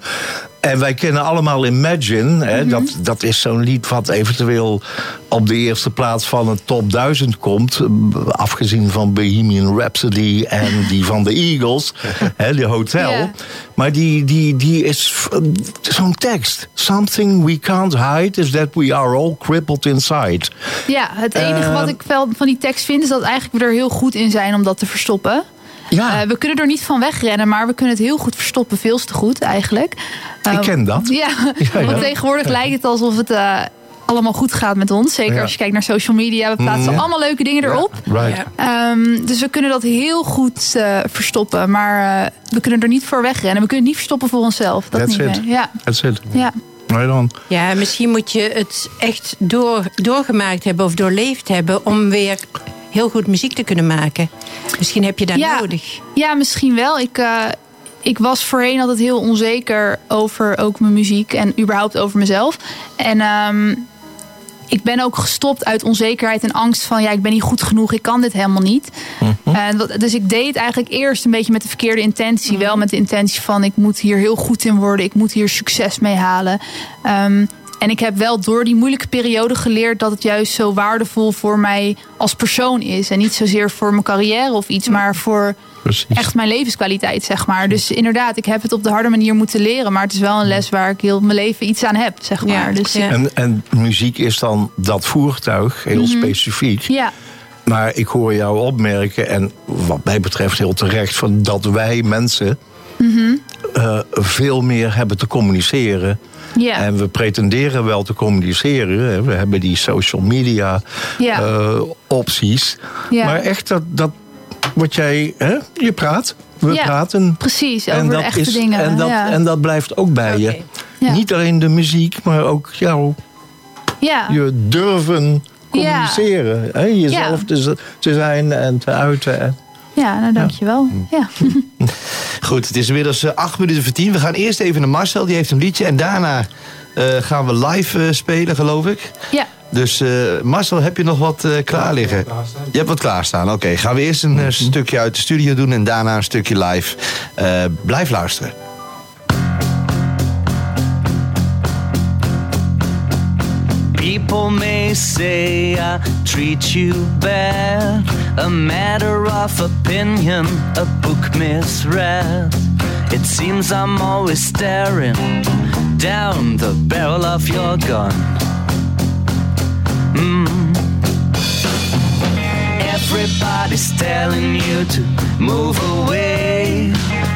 En wij kennen allemaal Imagine. Hè? dat, dat is zo'n lied wat eventueel op de eerste plaats van het top 1000 komt. eh, Afgezien van Bohemian Rhapsody en die van de Eagles. hè, de Hotel. Maar die, die, die is eh, zo'n tekst. Something we can't hide is that we are all crippled inside. Ja, het enige Eh, wat ik wel van die tekst vind... is dat eigenlijk we er heel goed in zijn om dat te verstoppen. Ja. Eh, we kunnen er niet van wegrennen, maar we kunnen het heel goed verstoppen. Veel te goed eigenlijk. Eh, Ik ken dat. Ja, Ja, ja. want tegenwoordig lijkt het alsof het eh, allemaal goed gaat met ons. Zeker Ja. als je kijkt naar social media. We plaatsen Mm. allemaal leuke dingen erop. Right. Ehm, dus we kunnen dat heel goed eh, verstoppen. Maar eh, we kunnen er niet voor wegrennen. We kunnen het niet verstoppen voor onszelf. Dat That's niet it. meer. Ja. That's it. Ja. Right on. Ja, misschien moet je het echt door, doorgemaakt hebben of doorleefd hebben om weer heel goed muziek te kunnen maken. Misschien heb je dat Ja. nodig. Ja, misschien wel. Ik, eh, ik was voorheen altijd heel onzeker over ook mijn muziek en überhaupt over mezelf. En ehm, ik ben ook gestopt uit onzekerheid en angst van ja, ik ben niet goed genoeg, ik kan dit helemaal niet. En wat- dus ik deed het eigenlijk eerst een beetje met de verkeerde intentie. Wel met de intentie van ik moet hier heel goed in worden, ik moet hier succes mee halen. Ehm, en ik heb wel door die moeilijke periode geleerd dat het juist zo waardevol voor mij als persoon is. En niet zozeer voor mijn carrière of iets, maar voor Precies. echt mijn levenskwaliteit, zeg maar. Dus inderdaad, ik heb het op de harde manier moeten leren. Maar het is wel een les waar ik heel mijn leven iets aan heb, zeg maar. Dus ja. En, en muziek is dan dat voertuig, heel Mhm. specifiek. ja. Maar ik hoor jou opmerken, en wat mij betreft heel terecht, van dat wij mensen Mhm. eh, veel meer hebben te communiceren. Ja. En we pretenderen wel te communiceren. We hebben die social media Ja. eh, opties. Ja. Maar echt dat, dat wat jij, hè, je praat. We Ja, praten. Precies, over de echte dingen. En dat, en dat blijft ook bij je. Niet alleen de muziek, maar ook jouw ja. je durven communiceren. Hè? Jezelf te zijn en te uiten. Ja, nou dankjewel. Ja. Goed, het is inmiddels eh, acht minuten voor tien. We gaan eerst even naar Marcel, die heeft een liedje. En daarna eh, gaan we live eh, spelen, geloof ik. Ja. Dus eh, Marcel, heb je nog wat eh, klaar liggen? Je hebt wat klaarstaan, oké. Gaan we eerst een eh, stukje uit de studio doen en daarna een stukje live. Eh, blijf luisteren. People may say I treat you bad. A matter of opinion, a book misread. It seems I'm always staring down the barrel of your gun. Mm. Everybody's telling you to move away.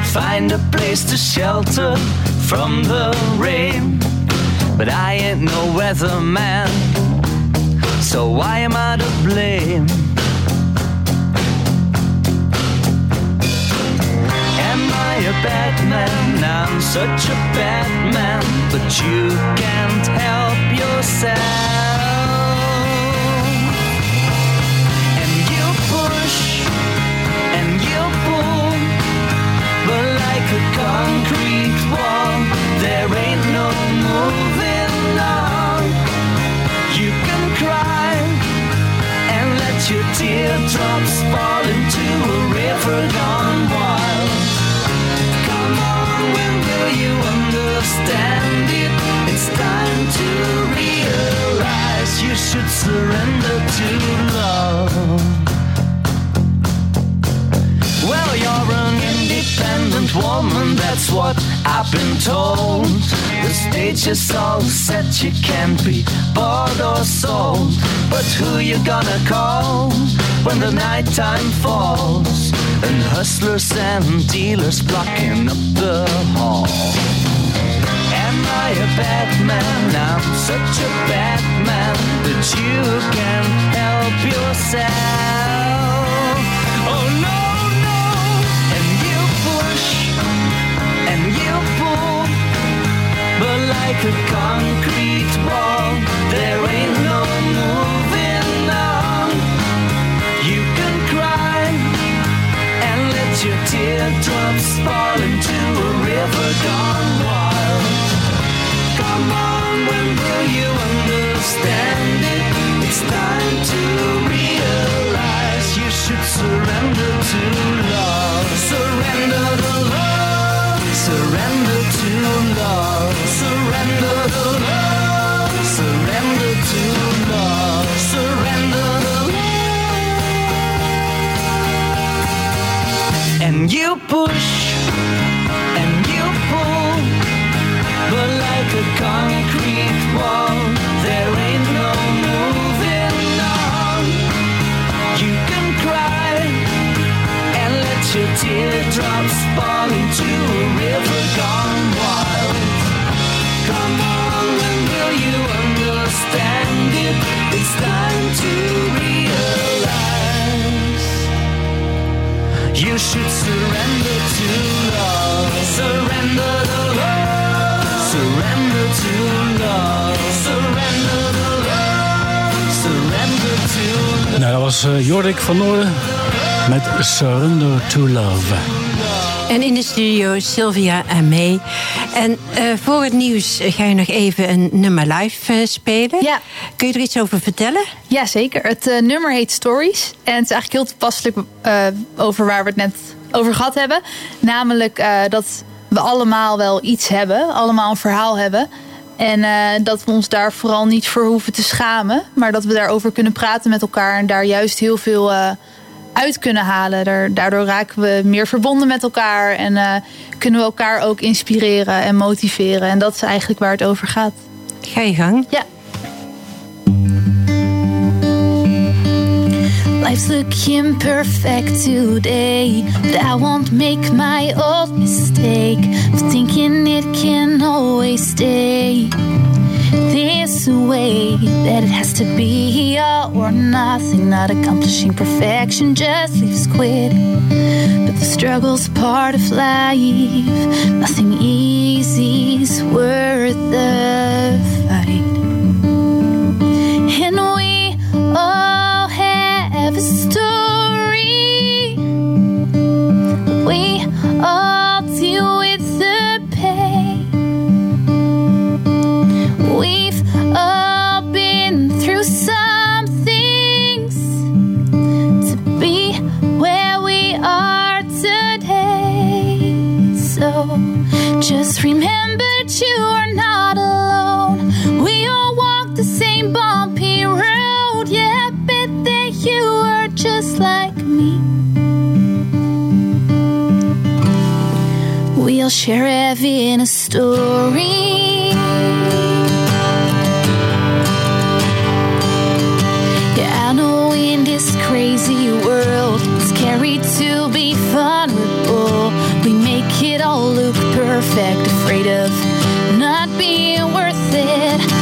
Find a place to shelter from the rain. But I ain't no weatherman, so why am I to blame? Am I a bad man? I'm such a bad man, but you can't help yourself. And you push and you pull, but like a concrete wall, there ain't no moving teardrops fall into a river gone wild. Come on, when will you understand it? It's time to realize you should surrender to love. You're an independent woman, that's what I've been told. The stage is all set, you can't be bought or sold. But who you gonna call when the nighttime falls? And hustlers and dealers blocking up the hall. Am I a bad man? I'm such a bad man that you can't help yourself. Like a concrete wall, there ain't to love. Surrender the love. Surrender to love. Surrender the love. Surrender to love. Nou, dat was eh, Jorik van Noorden met Surrender to Love. En in de studio Sylvia en May. En eh, voor het nieuws ga je nog even een nummer live eh, spelen. Ja. Kun je er iets over vertellen? Ja, zeker. Het eh, nummer heet Stories. En het is eigenlijk heel toepasselijk eh, over waar we het net over gehad hebben. Namelijk eh, dat we allemaal wel iets hebben. Allemaal een verhaal hebben. En eh, dat we ons daar vooral niet voor hoeven te schamen. Maar dat we daarover kunnen praten met elkaar. En daar juist heel veel eh, uit kunnen halen. Daar- Daardoor raken we meer verbonden met elkaar. En kunnen we elkaar ook inspireren en motiveren. En dat is eigenlijk waar het over gaat. Ga je gang. Ja. Life's looking perfect today, but I won't make my old mistake of thinking it can always stay this way. That it has to be all or nothing, not accomplishing perfection just leaves quitting. But the struggle's part of life, nothing easy's worth the fight. A story. We all deal with the pain. We've all been through some things to be where we are today. So just remember like me. We all share having a story. Yeah, I know in this crazy world, it's scary to be vulnerable. We make it all look perfect, afraid of not being worth it.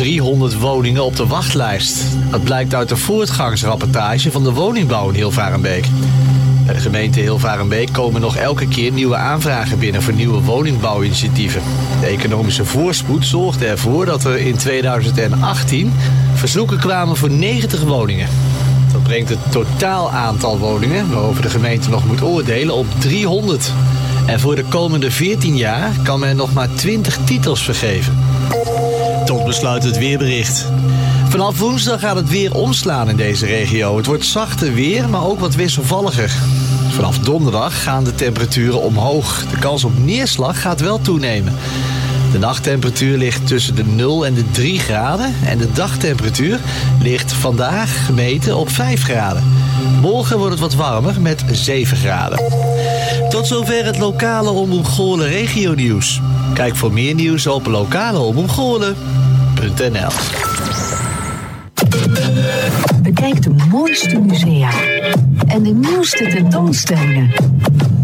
300 woningen op de wachtlijst. Dat blijkt uit de voortgangsrapportage van de woningbouw in Hilvarenbeek. Bij de gemeente Hilvarenbeek komen nog elke keer nieuwe aanvragen binnen voor nieuwe woningbouwinitiatieven. De economische voorspoed zorgde ervoor dat er in 2018 verzoeken kwamen voor 90 woningen. Dat brengt het totaal aantal woningen waarover de gemeente nog moet oordelen op 300. En voor de komende 14 jaar kan men nog maar 20 titels vergeven. Tot besluit het weerbericht. Vanaf woensdag gaat het weer omslaan in deze regio. Het wordt zachter weer, maar ook wat wisselvalliger. Vanaf donderdag gaan de temperaturen omhoog. De kans op neerslag gaat wel toenemen. De nachttemperatuur ligt tussen de 0 en de 3 graden. En de dagtemperatuur ligt vandaag gemeten op 5 graden. Morgen wordt het wat warmer met 7 graden. Tot zover het lokale Omroep Goorlen regio nieuws. Kijk voor meer nieuws op lokaleomroepgoorlen.nl Bekijk de mooiste musea en de nieuwste tentoonstellingen.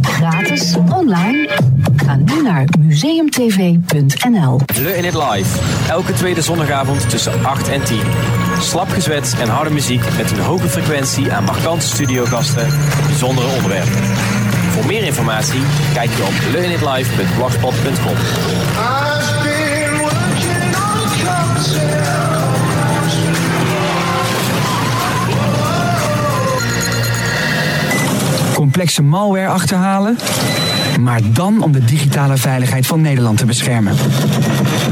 Gratis, online. Ga nu naar museumtv.nl. Le in it live. Elke tweede zondagavond tussen 8 en 10. Slap gezwet en harde muziek met een hoge frequentie aan markante studiogasten en bijzondere onderwerpen. Voor meer informatie kijk je op leinitlive.blogspot.com. complexe malware achterhalen, maar dan om de digitale veiligheid van Nederland te beschermen.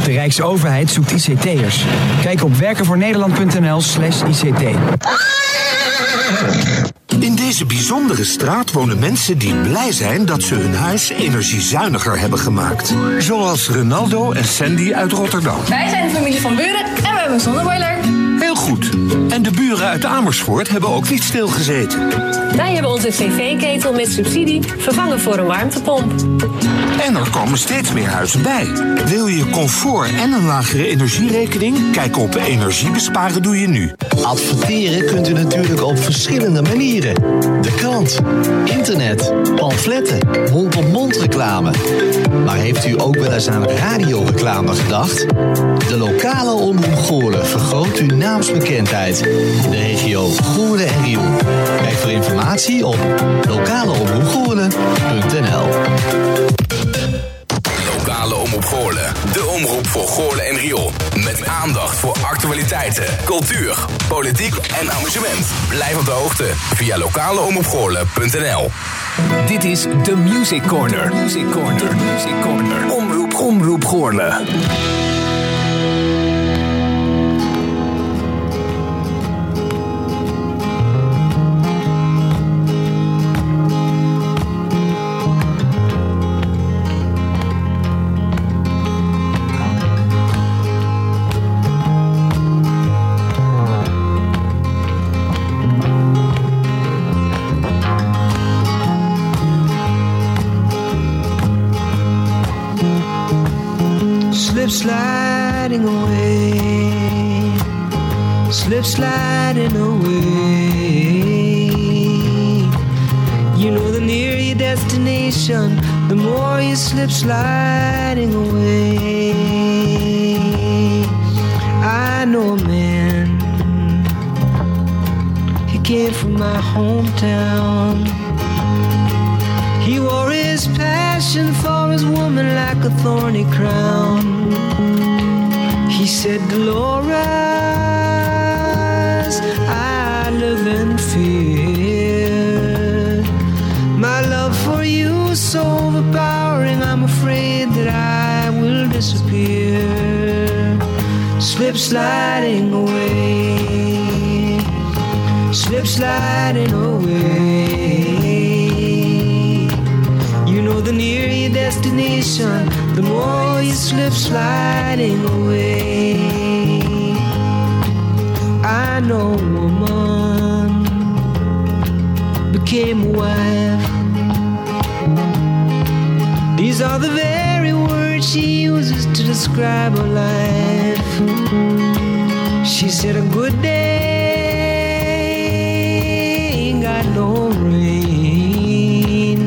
De Rijksoverheid zoekt ICT'ers. Kijk op werkenvoornederland.nl/slash ICT. In deze bijzondere straat wonen mensen die blij zijn dat ze hun huis energiezuiniger hebben gemaakt. Zoals Ronaldo en Sandy uit Rotterdam. Wij zijn de familie van Buren en we hebben een zonneboiler. Heel goed. En de buren uit Amersfoort hebben ook niet stilgezeten. Wij hebben onze cv-ketel met subsidie vervangen voor een warmtepomp. En er komen steeds meer huizen bij. Wil je comfort en een lagere energierekening? Kijk op Energiebesparen doe je nu. Adverteren kunt u natuurlijk op verschillende manieren. De krant, internet, pamfletten, mond-op-mond reclame. Maar heeft u ook wel eens aan radioreclame gedacht? De lokale omroep vergroot uw naamsbekendheid de regio Goorlen en Rioen. Kijk voor informatie op lokaleomroepgoorlen.nl De omroep voor Goorlen en Riool. Met aandacht voor actualiteiten, cultuur, politiek en amusement. Blijf op de hoogte via lokaleomroepgoorlen.nl Dit is The Music Corner. Music Corner. Music Corner. Omroep, Omroep Goorlen. Sliding away. I know a man, he came from my hometown. Became a wife. These are the very words she uses to describe her life. She said, A good day ain't got no rain.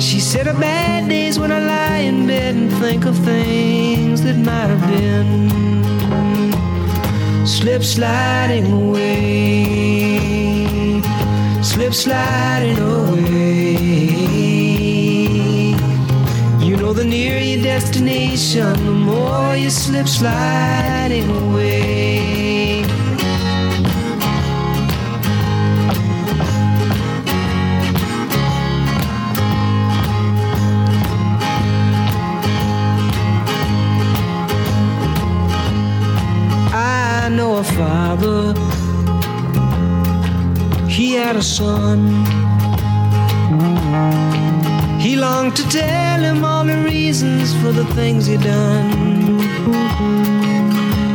She said, A bad day's when I lie in bed and think of things that might have been. Slip sliding away, sliding away. You know, the nearer your destination, the more you slip sliding away. I know a father, he had a son. He longed to tell him all the reasons for the things he'd done.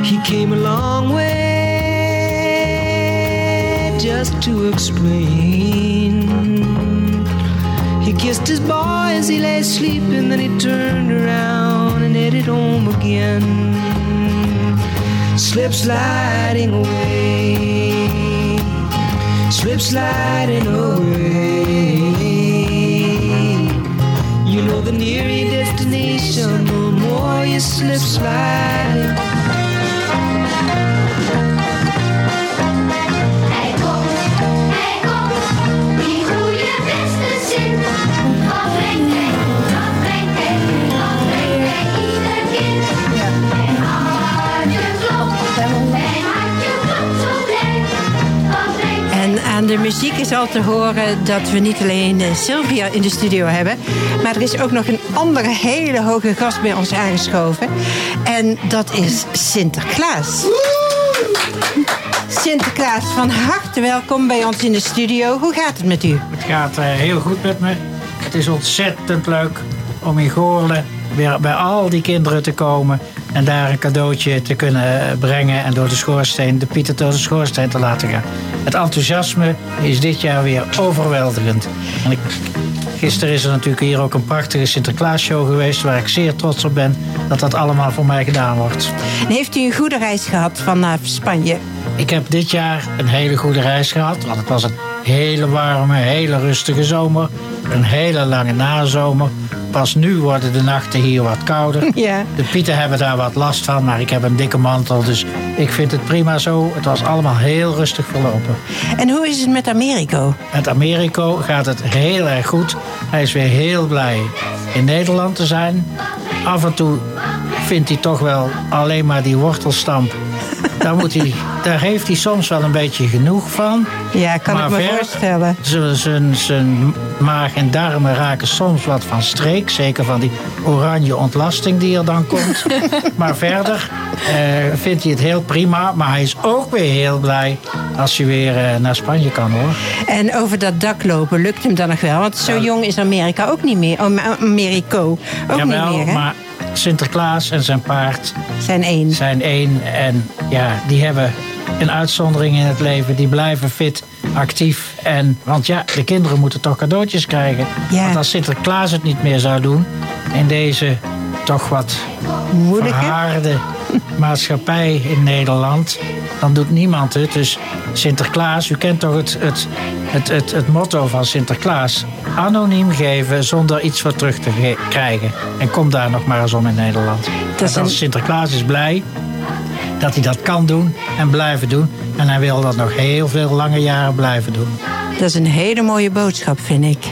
He came a long way just to explain. He kissed his boy as he lay sleeping, then he turned around and headed home again. Slip sliding away, slip sliding away. You know the nearer your destination, the more you slip sliding. De muziek is al te horen dat we niet alleen eh, Sylvia in de studio hebben, maar er is ook nog een andere hele hoge gast bij ons aangeschoven. En dat is Sinterklaas. Sinterklaas, van harte welkom bij ons in de studio. Hoe gaat het met u? Het gaat eh, heel goed met me. Het is ontzettend leuk om in Goorlen weer bij al die kinderen te komen. En daar een cadeautje te kunnen brengen. En door de schoorsteen, de Pieter door de schoorsteen te laten gaan. Het enthousiasme is dit jaar weer overweldigend. En ik, gisteren is er natuurlijk hier ook een prachtige Sinterklaasshow geweest. Waar ik zeer trots op ben dat dat allemaal voor mij gedaan wordt. En heeft u een goede reis gehad vanaf Spanje? Ik heb dit jaar een hele goede reis gehad. Want het was een hele warme, hele rustige zomer. Een hele lange nazomer. Pas nu worden de nachten hier wat kouder. Ja. De pieten hebben daar wat last van, maar ik heb een dikke mantel. Dus ik vind het prima zo. Het was allemaal heel rustig verlopen. En hoe is het met Americo? Met Americo gaat het heel erg goed. Hij is weer heel blij in Nederland te zijn. Af en toe vindt hij toch wel alleen maar die wortelstamp. Daar, moet hij, daar heeft hij soms wel een beetje genoeg van. Ja, kan ik me voorstellen. Zijn, maag en darmen raken soms wat van streek. Zeker van die oranje ontlasting die er dan komt. maar verder eh, vindt hij het heel prima. Maar hij is ook weer heel blij als hij weer eh, naar Spanje kan hoor. En over dat dak lopen lukt hem dan nog wel? Want zo jong is Amerika ook niet meer. Oh, Americo ook Jawel, niet meer, hè? maar Sinterklaas en zijn paard zijn één. Zijn één. En ja, die hebben een uitzondering in het leven. Die blijven fit, actief. En, want ja, de kinderen moeten toch cadeautjes krijgen. Want als Sinterklaas het niet meer zou doen... in deze toch wat verharde maatschappij in Nederland... dan doet niemand het. Dus Sinterklaas, u kent toch het, het, het, het, het motto van Sinterklaas... anoniem geven zonder iets voor terug te ge- krijgen. En kom daar nog maar eens om in Nederland. is Want een- Sinterklaas is blij dat hij dat kan doen en blijven doen. En hij wil dat nog heel veel lange jaren blijven doen. Dat is een hele mooie boodschap, vind ik.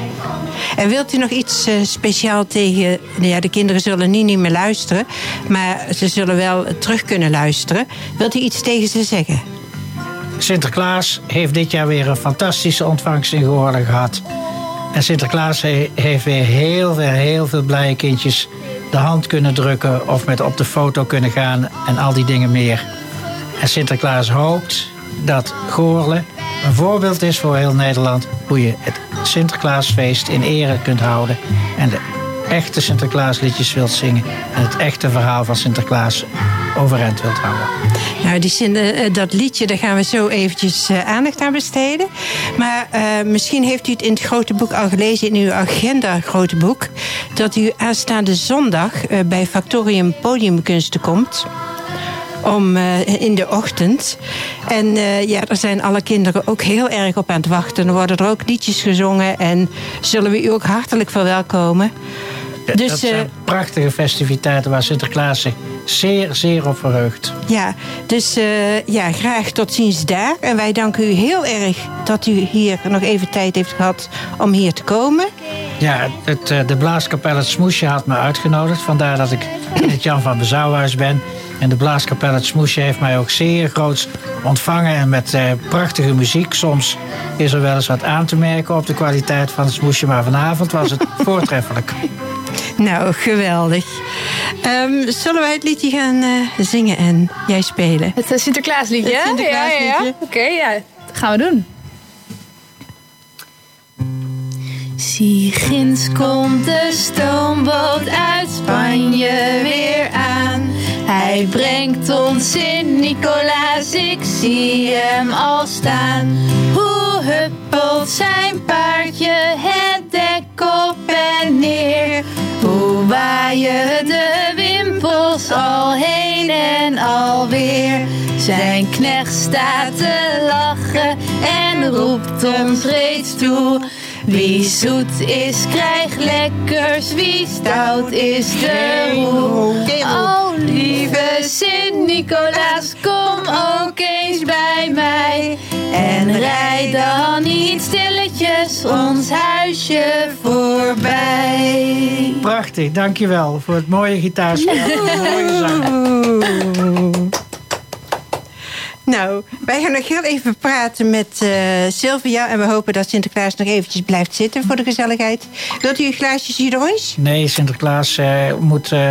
En wilt u nog iets eh, speciaal tegen... nou Ja, de kinderen zullen nu niet meer luisteren... maar ze zullen wel terug kunnen luisteren. Wilt u iets tegen ze zeggen? Sinterklaas heeft dit jaar weer een fantastische ontvangst in Goorlen gehad. En Sinterklaas he- heeft weer heel veel, heel veel blije kindjes de hand kunnen drukken of met op de foto kunnen gaan en al die dingen meer. En Sinterklaas hoopt dat Goorlen een voorbeeld is voor heel Nederland hoe je het Sinterklaasfeest in ere kunt houden en de echte Sinterklaasliedjes wilt zingen en het echte verhaal van Sinterklaas overeind wilt houden. Nou, die zin, eh, dat liedje, daar gaan we zo eventjes eh, aandacht aan besteden. Maar eh, misschien heeft u het in het grote boek al gelezen, in uw agenda grote boek... dat u aanstaande zondag eh, bij Factorium Podiumkunsten komt... Om, eh, in de ochtend. En eh, ja, daar zijn alle kinderen ook heel erg op aan het wachten. Er worden er ook liedjes gezongen en zullen we u ook hartelijk verwelkomen. Dus, dat zijn eh, prachtige festiviteiten waar Sinterklaas zich zeer, zeer op verheugt. Ja, dus eh, ja, graag tot ziens daar. En wij danken u heel erg dat u hier nog even tijd heeft gehad om hier te komen. Ja, het, eh, de blaaskapel Het Smoesje had me uitgenodigd. Vandaar dat ik het Jan van Bezouwhuis ben. En de blaaskapel Het Smoesje heeft mij ook zeer groots ontvangen. En met eh, prachtige muziek. Soms is er wel eens wat aan te merken op de kwaliteit van het smoesje. Maar vanavond was het voortreffelijk. Nou, geweldig. Ehm, zullen wij het liedje gaan eh, zingen en jij spelen? Het eh, Sinterklaasliedje, Het hè? Sinterklaasliedje. Ja, ja, ja. Oké, ja. Dat gaan we doen. Zie, ginds komt de stoomboot uit Spanje weer aan. Hij brengt ons Sint-Nicolaas, ik zie hem al staan. Hoe huppelt zijn paardje het dek op en neer. Hoe waaien de wimpels al heen en alweer. Zijn knecht staat te lachen en roept ons reeds toe. Wie zoet is, krijgt lekkers. Wie stout is, de roe. Oh, lieve Sint-Nicolaas, kom ook eens bij mij. En rijd dan niet stilletjes ons huisje voorbij. Prachtig, dankjewel voor het mooie gitaarspel. Nou, wij gaan nog heel even praten met eh, Sylvia. En we hopen dat Sinterklaas nog eventjes blijft zitten voor de gezelligheid. Wilt u een glaasje citroens? Nee, Sinterklaas eh, moet eh,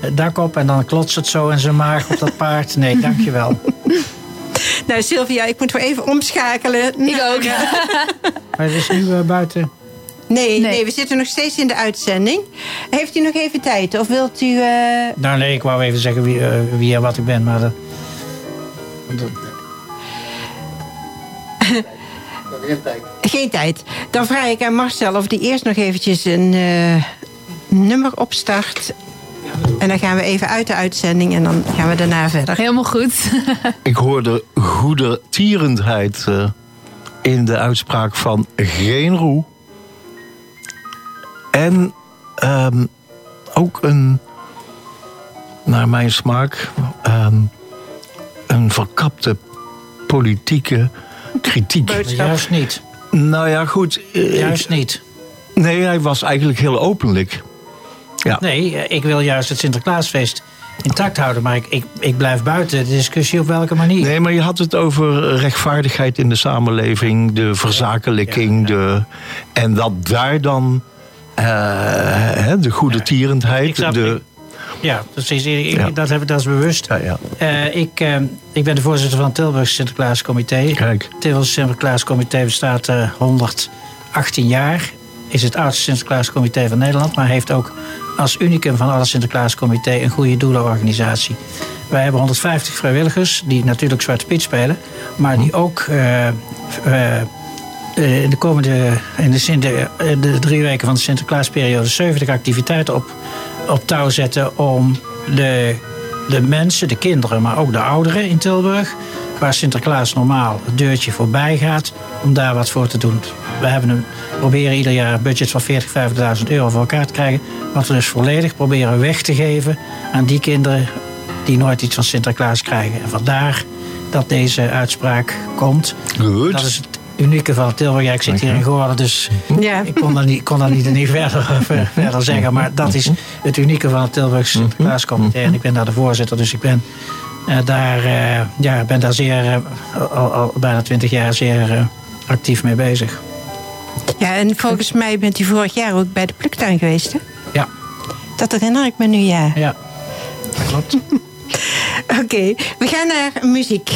het dak op en dan klotst het zo in zijn maag op dat paard. Nee, dankjewel. Nou, Sylvia, ik moet weer even omschakelen. Ik ook. Maar het is nu eh, buiten. Nee, nee, we zitten nog steeds in de uitzending. Heeft u nog even tijd? Of wilt u... eh, Nou nee, ik wou even zeggen wie, eh, wie en wat ik ben, maar... dat- dat- Geen tijd. Dan vraag ik aan Marcel of die eerst nog eventjes een eh, nummer opstart. En dan gaan we even uit de uitzending en dan gaan we daarna verder. Helemaal goed. Ik hoorde goede tierendheid eh, in de uitspraak van geen roe. En ehm, ook een, naar mijn smaak, ehm, een verkapte politieke kritiek. Juist niet. Nou ja, goed. eh, Juist niet. Nee, hij was eigenlijk heel openlijk. Ja. Nee, eh, ik wil juist het Sinterklaasfeest intact houden. Maar ik, ik, ik blijf buiten de discussie op welke manier. Nee, maar je had het over rechtvaardigheid in de samenleving, de verzakelijking. De, en dat daar dan eh, hè, de goede tierendheid. ik snap- de, Ja, precies. Ik-. Dat, heb, ik- dat is bewust. Eh, ik, ik ben de voorzitter van het Tilburgse Sinterklaascomité. Kijk. Het Tilburgse Sinterklaascomité bestaat eh 118 jaar. Is het oudste Sinterklaascomité van Nederland. Maar heeft ook als unicum van alle Sinterklaascomité een goede doelenorganisatie. Wij hebben 150 vrijwilligers die natuurlijk Zwarte Piet spelen. Maar die ook eh, eh, eh, in de komende in de, de, de drie weken van de Sinterklaasperiode 70 activiteiten op, op touw zetten om de, de mensen, de kinderen, maar ook de ouderen in Tilburg, waar Sinterklaas normaal het deurtje voorbij gaat, om daar wat voor te doen. We hebben een, proberen ieder jaar een budget van 40.000, 50.000 euro voor elkaar te krijgen, wat we dus volledig proberen weg te geven aan die kinderen die nooit iets van Sinterklaas krijgen. En vandaar dat deze uitspraak komt. Goed. Dat is het unieke van Tilburg. Ja, ik zit hier in Goorlen, dus Ja. ik kon dat niet, kon dat niet, niet verder, ver- verder zeggen. Maar dat is het unieke van het Tilburgse Sinterklaascomité. En ik ben daar de voorzitter, dus ik ben, daar, eh, ja, ben daar zeer, eh, al, al bijna twintig jaar zeer eh, actief mee bezig. Ja, en volgens mij bent u vorig jaar ook bij de pluktuin geweest, hè? Ja. Dat herinner ik me nu, ja. Ja, dat klopt. Oké, we gaan naar muziek.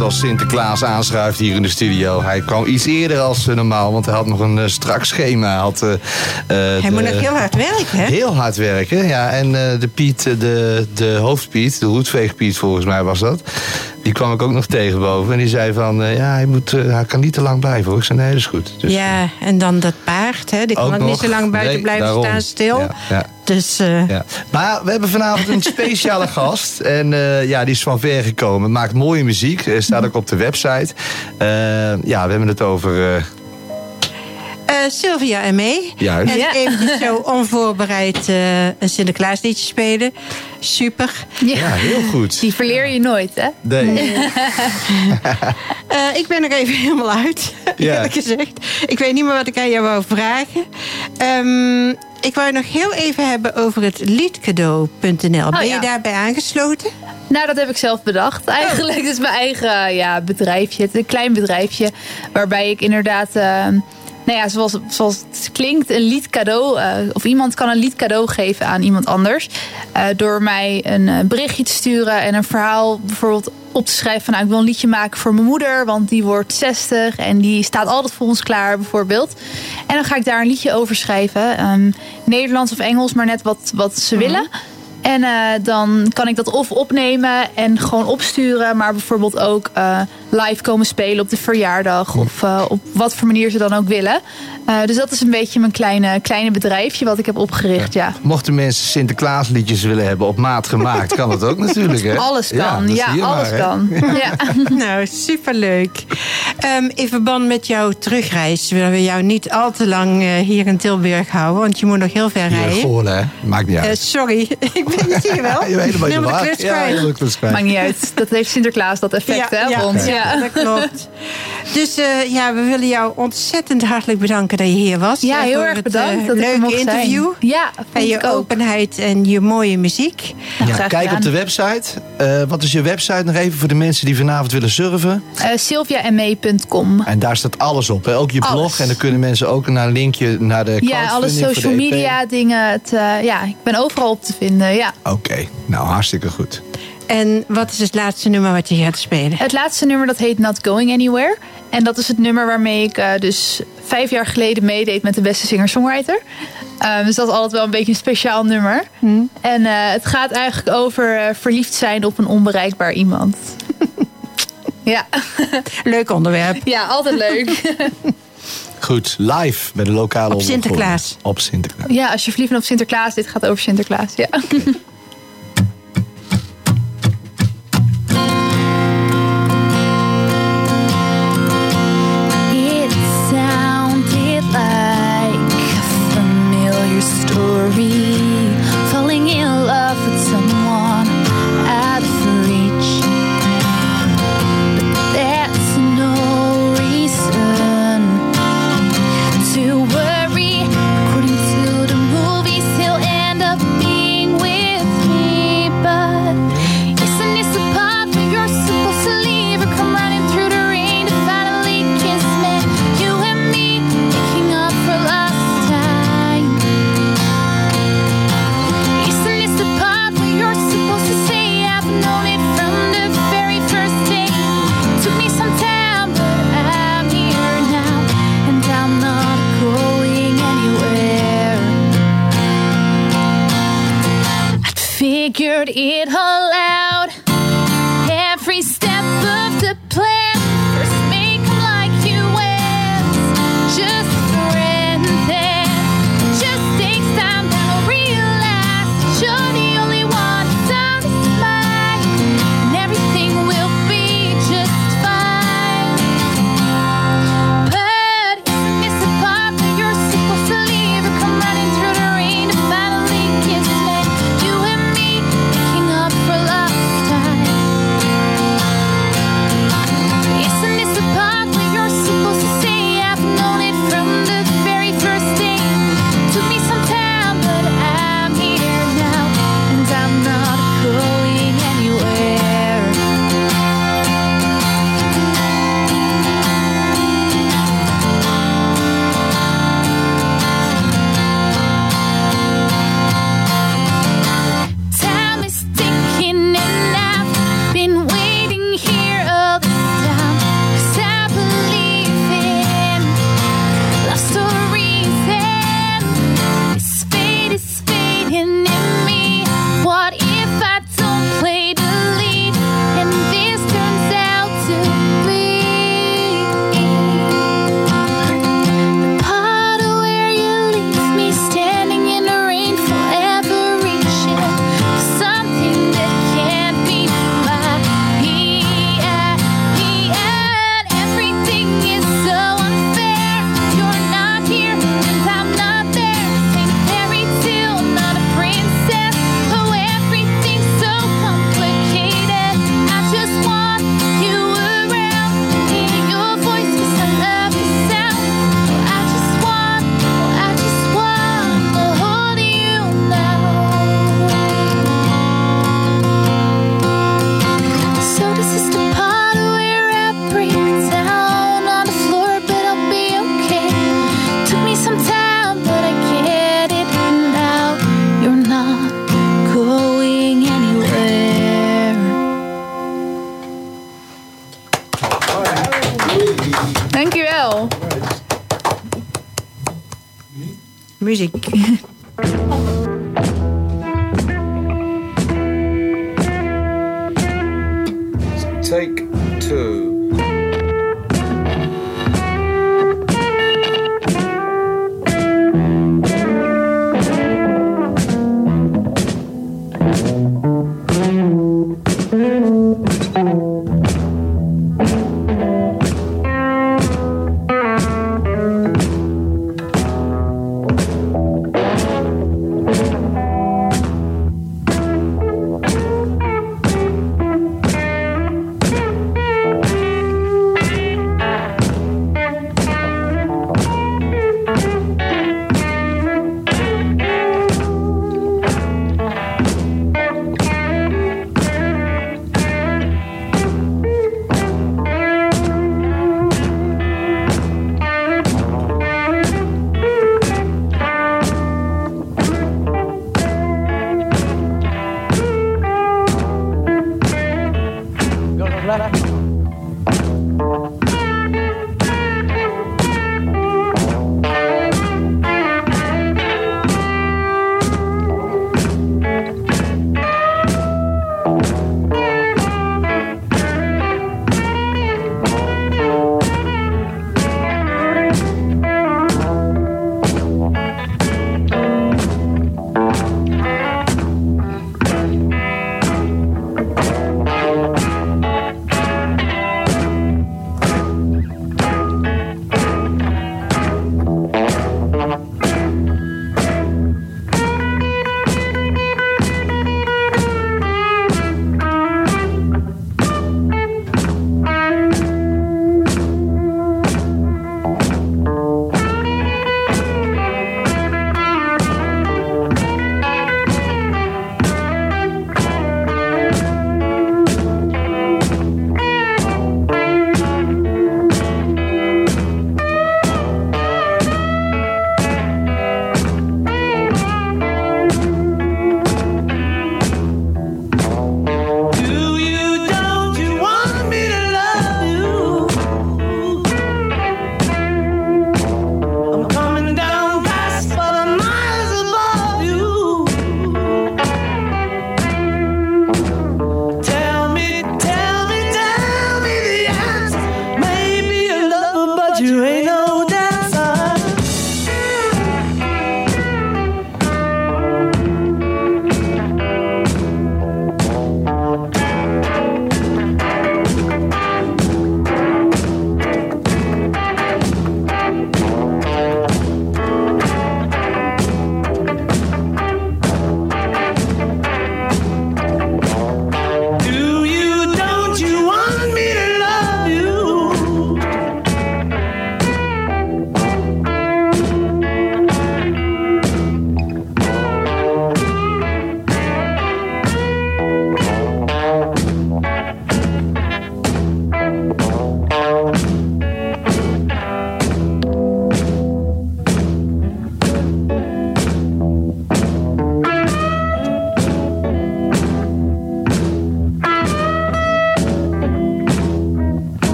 Als Sinterklaas aanschuift hier in de studio. Hij kwam iets eerder als eh, normaal, want hij had nog een eh, strak schema. Hij, had, eh, moet nog heel hard werken, hè? Heel hard werken, ja. En de Piet, de, de hoofdpiet, de roetveegpiet volgens mij was dat. Die kwam ik ook nog tegen boven. En die zei van, ja, hij, moet, hij kan niet te lang blijven hoor. Ik zei, nee, dat is goed. Dus, ja, en dan dat paard, hè? Die kan Ook niet zo lang buiten Nee, blijven daarom. staan stil. Ja, ja. Dus eh, Ja. Maar we hebben vanavond een speciale gast. En eh, ja, die is van ver gekomen. Maakt mooie muziek. Eh, Staat ook op de website. Eh, ja, we hebben het over... eh, eh, Sylvia en mee. Juist. En Ja. eventjes zo onvoorbereid eh, een Sinterklaasliedje spelen. Super. Ja, heel goed. Die verleer je nooit, hè? Nee. Eh, ik ben er even helemaal uit, Ja. eerlijk gezegd. Ik weet niet meer wat ik aan jou wou vragen. Ehm, ik wou nog heel even hebben over het liedcadeau.nl. ben je ja. daarbij aangesloten? Nou, dat heb ik zelf bedacht. Eigenlijk Het is mijn eigen ja, bedrijfje. Het is een klein bedrijfje waarbij ik inderdaad... eh, nou ja, zoals, zoals het klinkt, een lied cadeau. eh, of iemand kan een lied cadeau geven aan iemand anders. eh, door mij een eh, berichtje te sturen en een verhaal bijvoorbeeld op te schrijven. Van, nou, ik wil een liedje maken voor mijn moeder, want die wordt 60 en die staat altijd voor ons klaar, bijvoorbeeld. En dan ga ik daar een liedje over schrijven. ehm, Nederlands of Engels, maar net wat, wat ze willen. En eh, dan kan ik dat of opnemen en gewoon opsturen. Maar bijvoorbeeld ook eh, live komen spelen op de verjaardag. Of eh, op wat voor manier ze dan ook willen. Eh, dus dat is een beetje mijn kleine, kleine bedrijfje wat ik heb opgericht. Ja. Mochten mensen Sinterklaasliedjes willen hebben op maat gemaakt, kan dat ook natuurlijk. Hè? Alles kan. Ja, alles maar, kan. Ja. nou, superleuk. Ehm, in verband met jouw terugreis willen we jou niet al te lang eh, hier in Tilburg houden. Want je moet nog heel ver Hier rijden. Goorlen, hè? Maakt niet Eh, uit. sorry, ik ben zie je wel. Je weet helemaal niet waar. Ja, helemaal. Maakt niet uit. Dat heeft Sinterklaas dat effect hè, rond. Ja, dat klopt. Dus eh, ja, we willen jou ontzettend hartelijk bedanken dat je hier was. Ja, Eh, heel erg het, bedankt eh, dat ik leuke zijn. interview. Ja, en je ik ook. openheid en je mooie muziek. Ja, kijk op de website. Eh, wat is je website nog even voor de mensen die vanavond willen surfen? Uh, SylviaME.com. En daar staat alles op. Hè? Ook je blog. Alles. En dan kunnen mensen ook naar een linkje naar de Ja, alle voor social media dingen. Het, eh, ja, ik ben overal op te vinden. Ja. Oké, nou hartstikke goed. En wat is het laatste nummer wat je gaat spelen? Het laatste nummer dat heet Not Going Anywhere. En dat is het nummer waarmee ik eh, dus vijf jaar geleden meedeed met de beste singer-songwriter. Eh, dus dat is altijd wel een beetje een speciaal nummer. En eh, het gaat eigenlijk over eh, verliefd zijn op een onbereikbaar iemand. ja. Leuk onderwerp. Ja, altijd leuk. Goed, live bij de lokale Op Sinterklaas. Op Sinterklaas. ja, als je verliefd bent op Sinterklaas, dit gaat over Sinterklaas. Ja.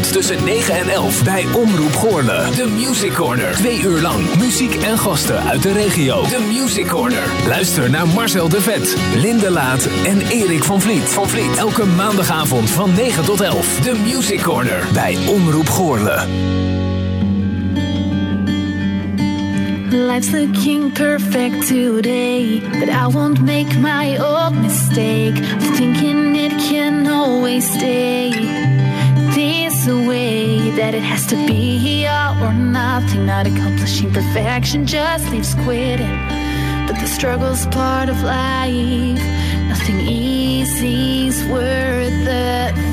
Tussen 9 en 11 bij Omroep Goorle. De Music Corner. Twee uur lang muziek en gasten uit de regio. De Music Corner. Luister naar Marcel de Vet, Linde Laat en Erik van Vliet. Van Vliet. Elke maandagavond van 9 tot 11. De Music Corner bij Omroep Goorle. Life's looking perfect today, but I won't make my old mistake thinking it can always stay. That it has to be all or nothing, not accomplishing perfection just leaves quitting. But the struggle's part of life, nothing easy's worth the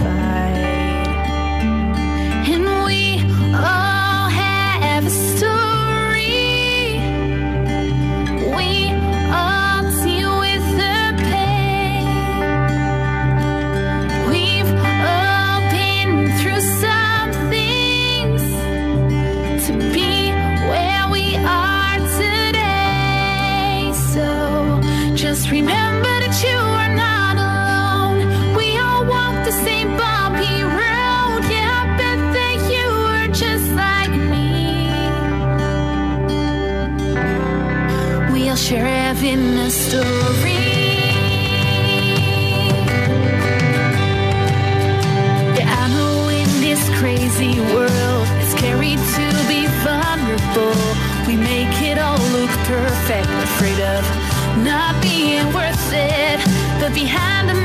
share having a story. Yeah, I know in this crazy world, it's scary to be vulnerable. We make it all look perfect, afraid of not being worth it. But behind the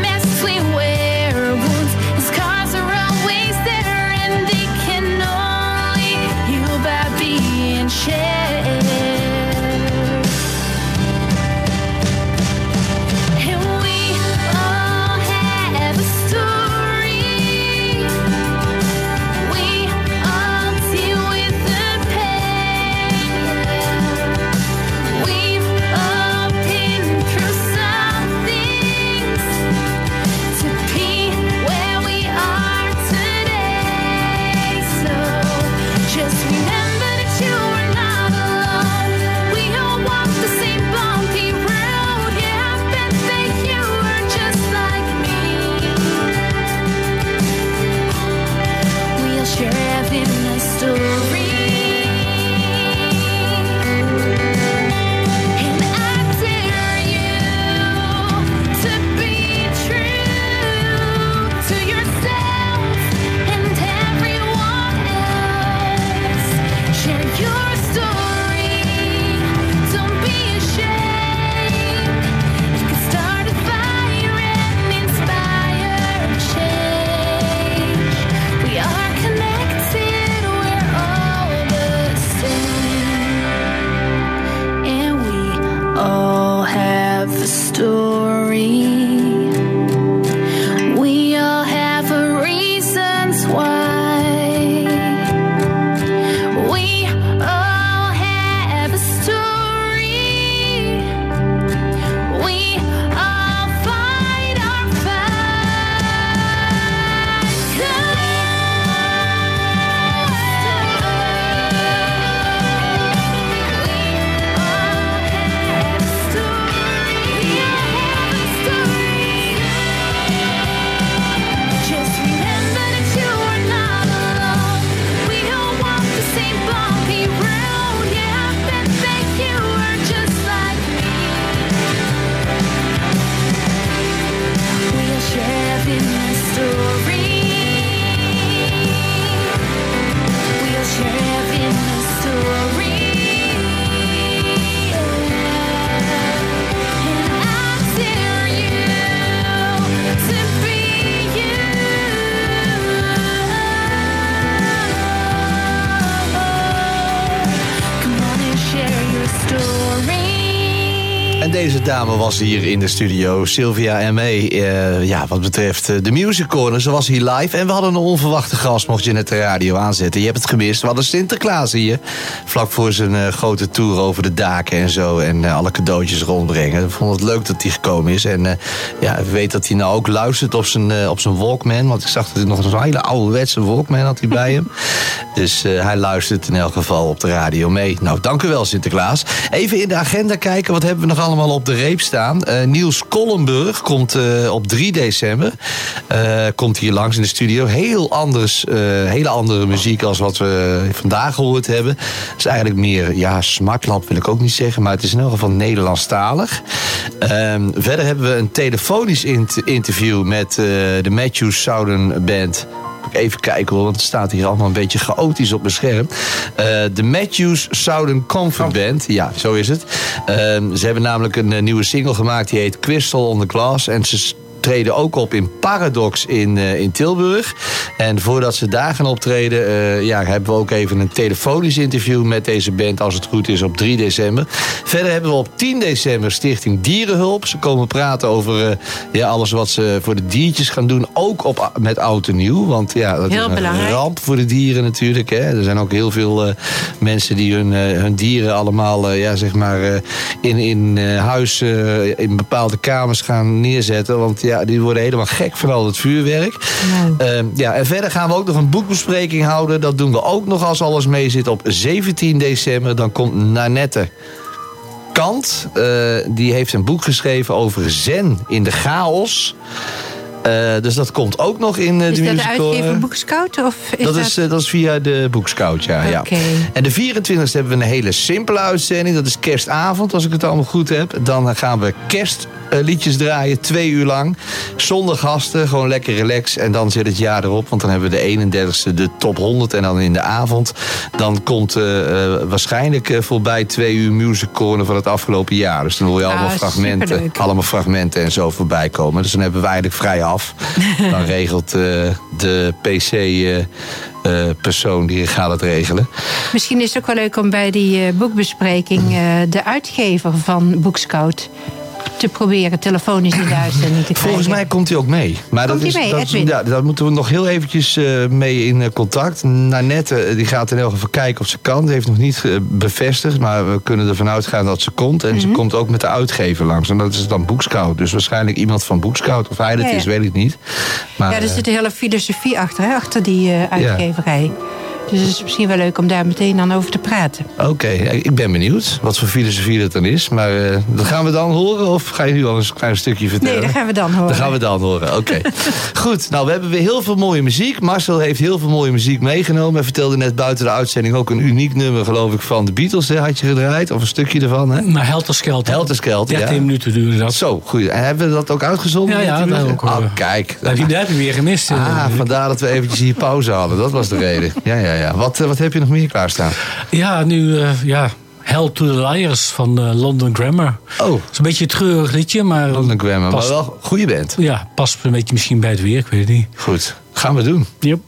was hier in de studio, Sylvia M.E. eh, ja, wat betreft eh, de Music Corner. Ze was hier live en we hadden een onverwachte gast, mocht je net de radio aanzetten. Je hebt het gemist. We hadden Sinterklaas hier, vlak voor zijn eh, grote tour over de daken en zo. En alle cadeautjes rondbrengen. Ik vond het leuk dat hij gekomen is. En ja, ik weet dat hij nou ook luistert op zijn, op zijn Walkman. Want ik zag dat hij nog zo'n hele ouderwetse Walkman had hij bij hem. Dus eh, hij luistert in elk geval op de radio mee. Nou, dank u wel Sinterklaas. Even in de agenda kijken, wat hebben we nog allemaal op de reep staan? Eh, Niels Kollenburg komt eh, op 3 december. komt hier langs in de studio. Heel anders, hele andere muziek als wat we vandaag gehoord hebben. Het is eigenlijk meer, ja, smartlap wil ik ook niet zeggen. Maar het is in elk geval Nederlandstalig. Ehm, verder hebben we een telefonisch int- interview met de Matthews Southern Band. Even kijken hoor, want het staat hier allemaal een beetje chaotisch op mijn scherm. Eh, de Matthews Southern Comfort Band. Ja, zo is het. Ehm, ze hebben namelijk een eh, nieuwe single gemaakt. Die heet Crystal on the Glass. En ze treden ook op in Paradox in, eh, in Tilburg. En voordat ze daar gaan optreden, eh, ja, hebben we ook even een telefonisch interview met deze band, als het goed is, op 3 december. Verder hebben we op 10 december Stichting Dierenhulp. Ze komen praten over eh, ja, alles wat ze voor de diertjes gaan doen. Ook op, met oud en nieuw. Want ja, dat Heel is een belangrijk. ramp voor de dieren natuurlijk. Hè. Er zijn ook heel veel mensen die hun, hun dieren allemaal ja, zeg maar, in, in huis in bepaalde kamers gaan neerzetten. Want ja, die worden helemaal gek van al het vuurwerk. Ehm, ja, en verder gaan we ook nog een boekbespreking houden. Dat doen we ook nog als alles mee zit op 17 december. Dan komt Nanette Kant. eh, die heeft een boek geschreven over zen in de chaos. Eh, dus dat komt ook nog in eh, Is de dat de musical. uitgever eh, Boekscout? Of is dat, is, dat is via de Boekscout, ja. ja. Oké. En de 24e hebben we een hele simpele uitzending. Dat is kerstavond, als ik het allemaal goed heb. Dan gaan we kerstliedjes draaien, twee uur lang. Zonder gasten, gewoon lekker relax. En dan zit het jaar erop, want dan hebben we de 31e de top 100. En dan in de avond, dan komt waarschijnlijk voorbij twee uur music corner van het afgelopen jaar. Dus dan hoor je allemaal Ah, fragmenten, allemaal fragmenten en zo voorbij komen. Dus dan hebben we eigenlijk vrij af. Dan regelt eh, de PC... eh, eh, die gaat het regelen. Misschien is het ook wel leuk om bij die boekbespreking de uitgever van Boekscout te proberen telefonisch in de uitzending te. Volgens mij komt hij ook mee. Maar Komt dat is, mee, dat, is- ja, daar moeten we nog heel eventjes eh, mee in eh, contact. Nanette eh, die gaat in elk geval kijken of ze kan. Die heeft nog niet bevestigd, maar we kunnen ervan uitgaan dat ze komt. En Mhm. ze komt ook met de uitgever langs. En dat is dan Boekscout. Dus waarschijnlijk iemand van Boekscout. Of hij dat Ja, ja. is, weet ik niet. Maar, ja, er zit een hele filosofie achter, hè, achter die uitgeverij. Dus het is misschien wel leuk om daar meteen dan over te praten. Oké, ik ben benieuwd wat voor filosofie dat dan is. Maar eh, dat gaan we dan horen of ga je nu al een klein stukje vertellen? Nee, dat gaan we dan horen. Dat gaan we dan horen, oké. Goed, nou we hebben weer heel veel mooie muziek. Marcel heeft heel veel mooie muziek meegenomen. Hij vertelde net buiten de uitzending ook een uniek nummer geloof ik van de Beatles. Hè, had je gedraaid, of een stukje ervan hè? Maar Helterskelter. Helterskelter, 13 ja. minuten duurde dat. Zo, goed. En hebben we dat ook uitgezonden? Ja, ja, dat ook, Oh, kijk. Dat heb je- dat heb je weer gemist. eh. Ah, vandaar dat we eventjes hier pauze hadden. Dat was de reden. Ja, ja, ja. Wat, eh, wat heb je nog meer klaarstaan? Ja, nu, eh, ja. Hell to the Liars van eh, London Grammar. Oh. Het is een beetje een treurig liedje, maar... London Grammar, past- maar wel goede band. Ja, past een beetje misschien bij het weer, ik weet het niet. Goed, gaan we doen. Yep.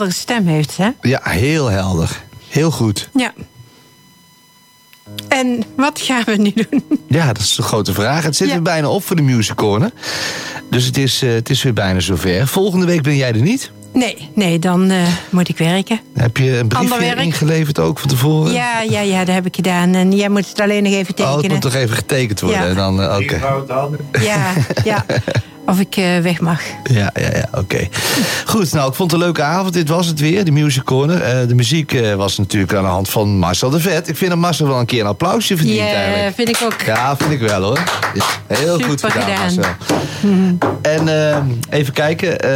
Heldere stem heeft ze. hè? Ja, heel helder. Heel goed. Ja. En wat gaan we nu doen? Ja, dat is de grote vraag. Het zit Ja. weer bijna op voor de Music Corner. Dus het is, eh, het is weer bijna zover. Volgende week ben jij er niet. Nee, nee, dan eh, moet ik werken. Heb je een briefje ingeleverd ook van tevoren? Ja, ja, ja, dat heb ik gedaan. En jij moet het alleen nog even Oh, het tekenen. moet toch even getekend worden. Ja. en Dan, oké. Ja, ja. Of ik eh, weg mag. Ja, ja, ja, oké. Goed, nou, ik vond het een leuke avond. Dit was het weer, de Music Corner. Eh, de muziek eh, was natuurlijk aan de hand van Marcel de Vet. Ik vind dat Marcel wel een keer een applausje verdient Ja, eigenlijk. vind ik ook. Ja, vind ik wel hoor. Ja, heel goed Super gedaan, gedaan. Marcel. En even kijken.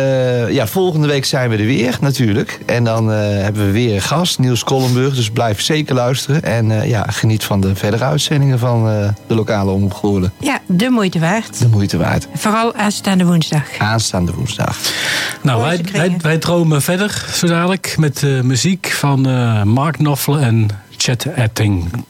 ja, volgende week zijn we er weer, natuurlijk. En dan hebben we weer een gast, Niels Kollenburg. Dus blijf zeker luisteren. En ja, geniet van de verdere uitzendingen van de lokale omroep Goorlen. Ja, de moeite waard. De moeite waard. Vooral aanstaande woensdag. Aanstaande woensdag. Nou, wij, wij, wij dromen verder zo dadelijk met eh, muziek van eh, Mark Knopfler en Chet Etting.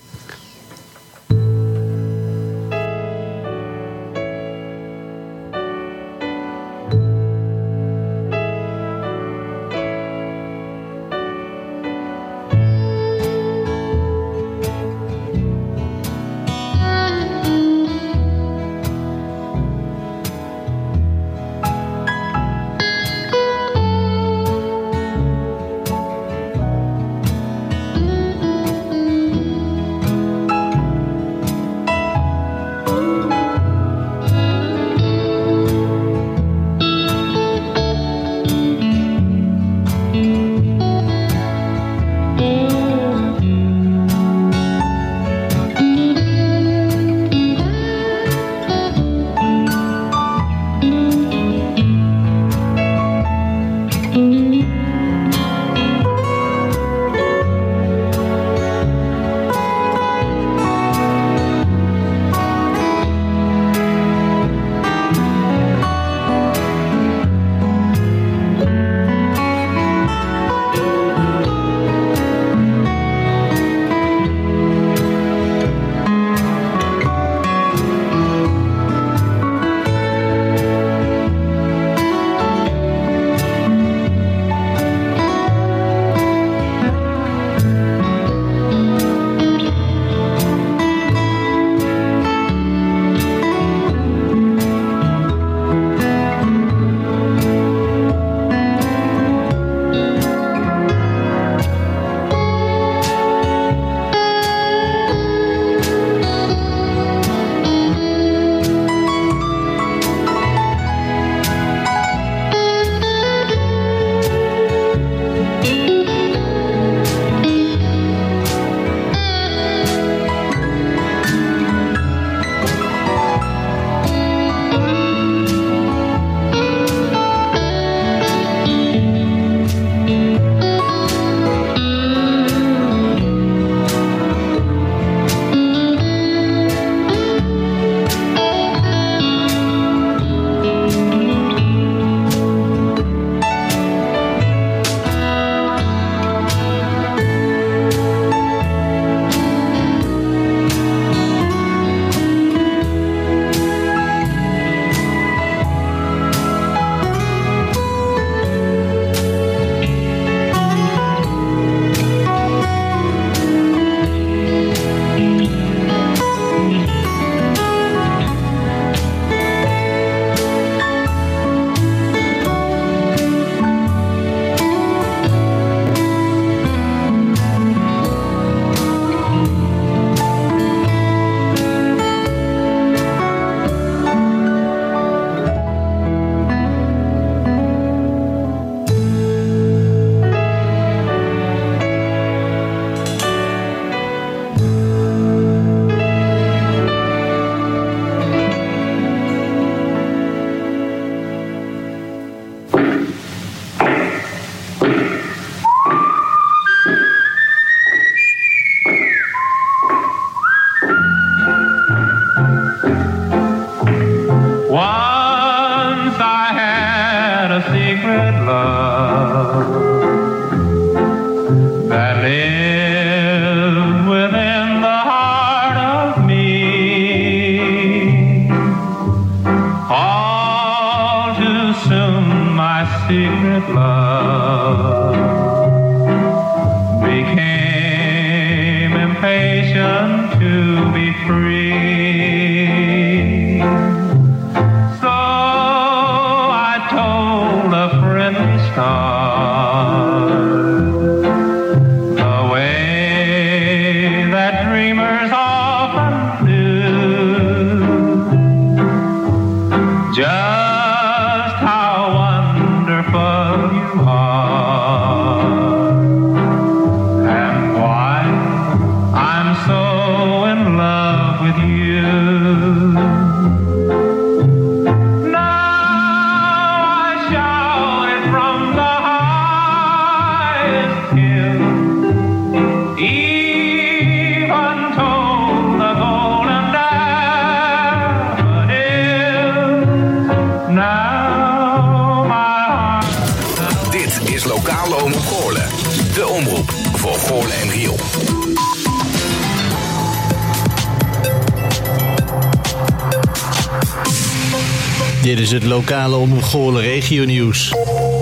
Goorlen regio nieuws.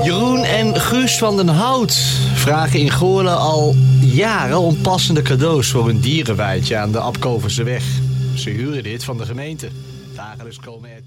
Jeroen en Guus van den Hout vragen in Goorlen al jaren om passende cadeaus voor een dierenweidje aan de Apkoverseweg. Ze huren dit van de gemeente. Dagelijks komen er.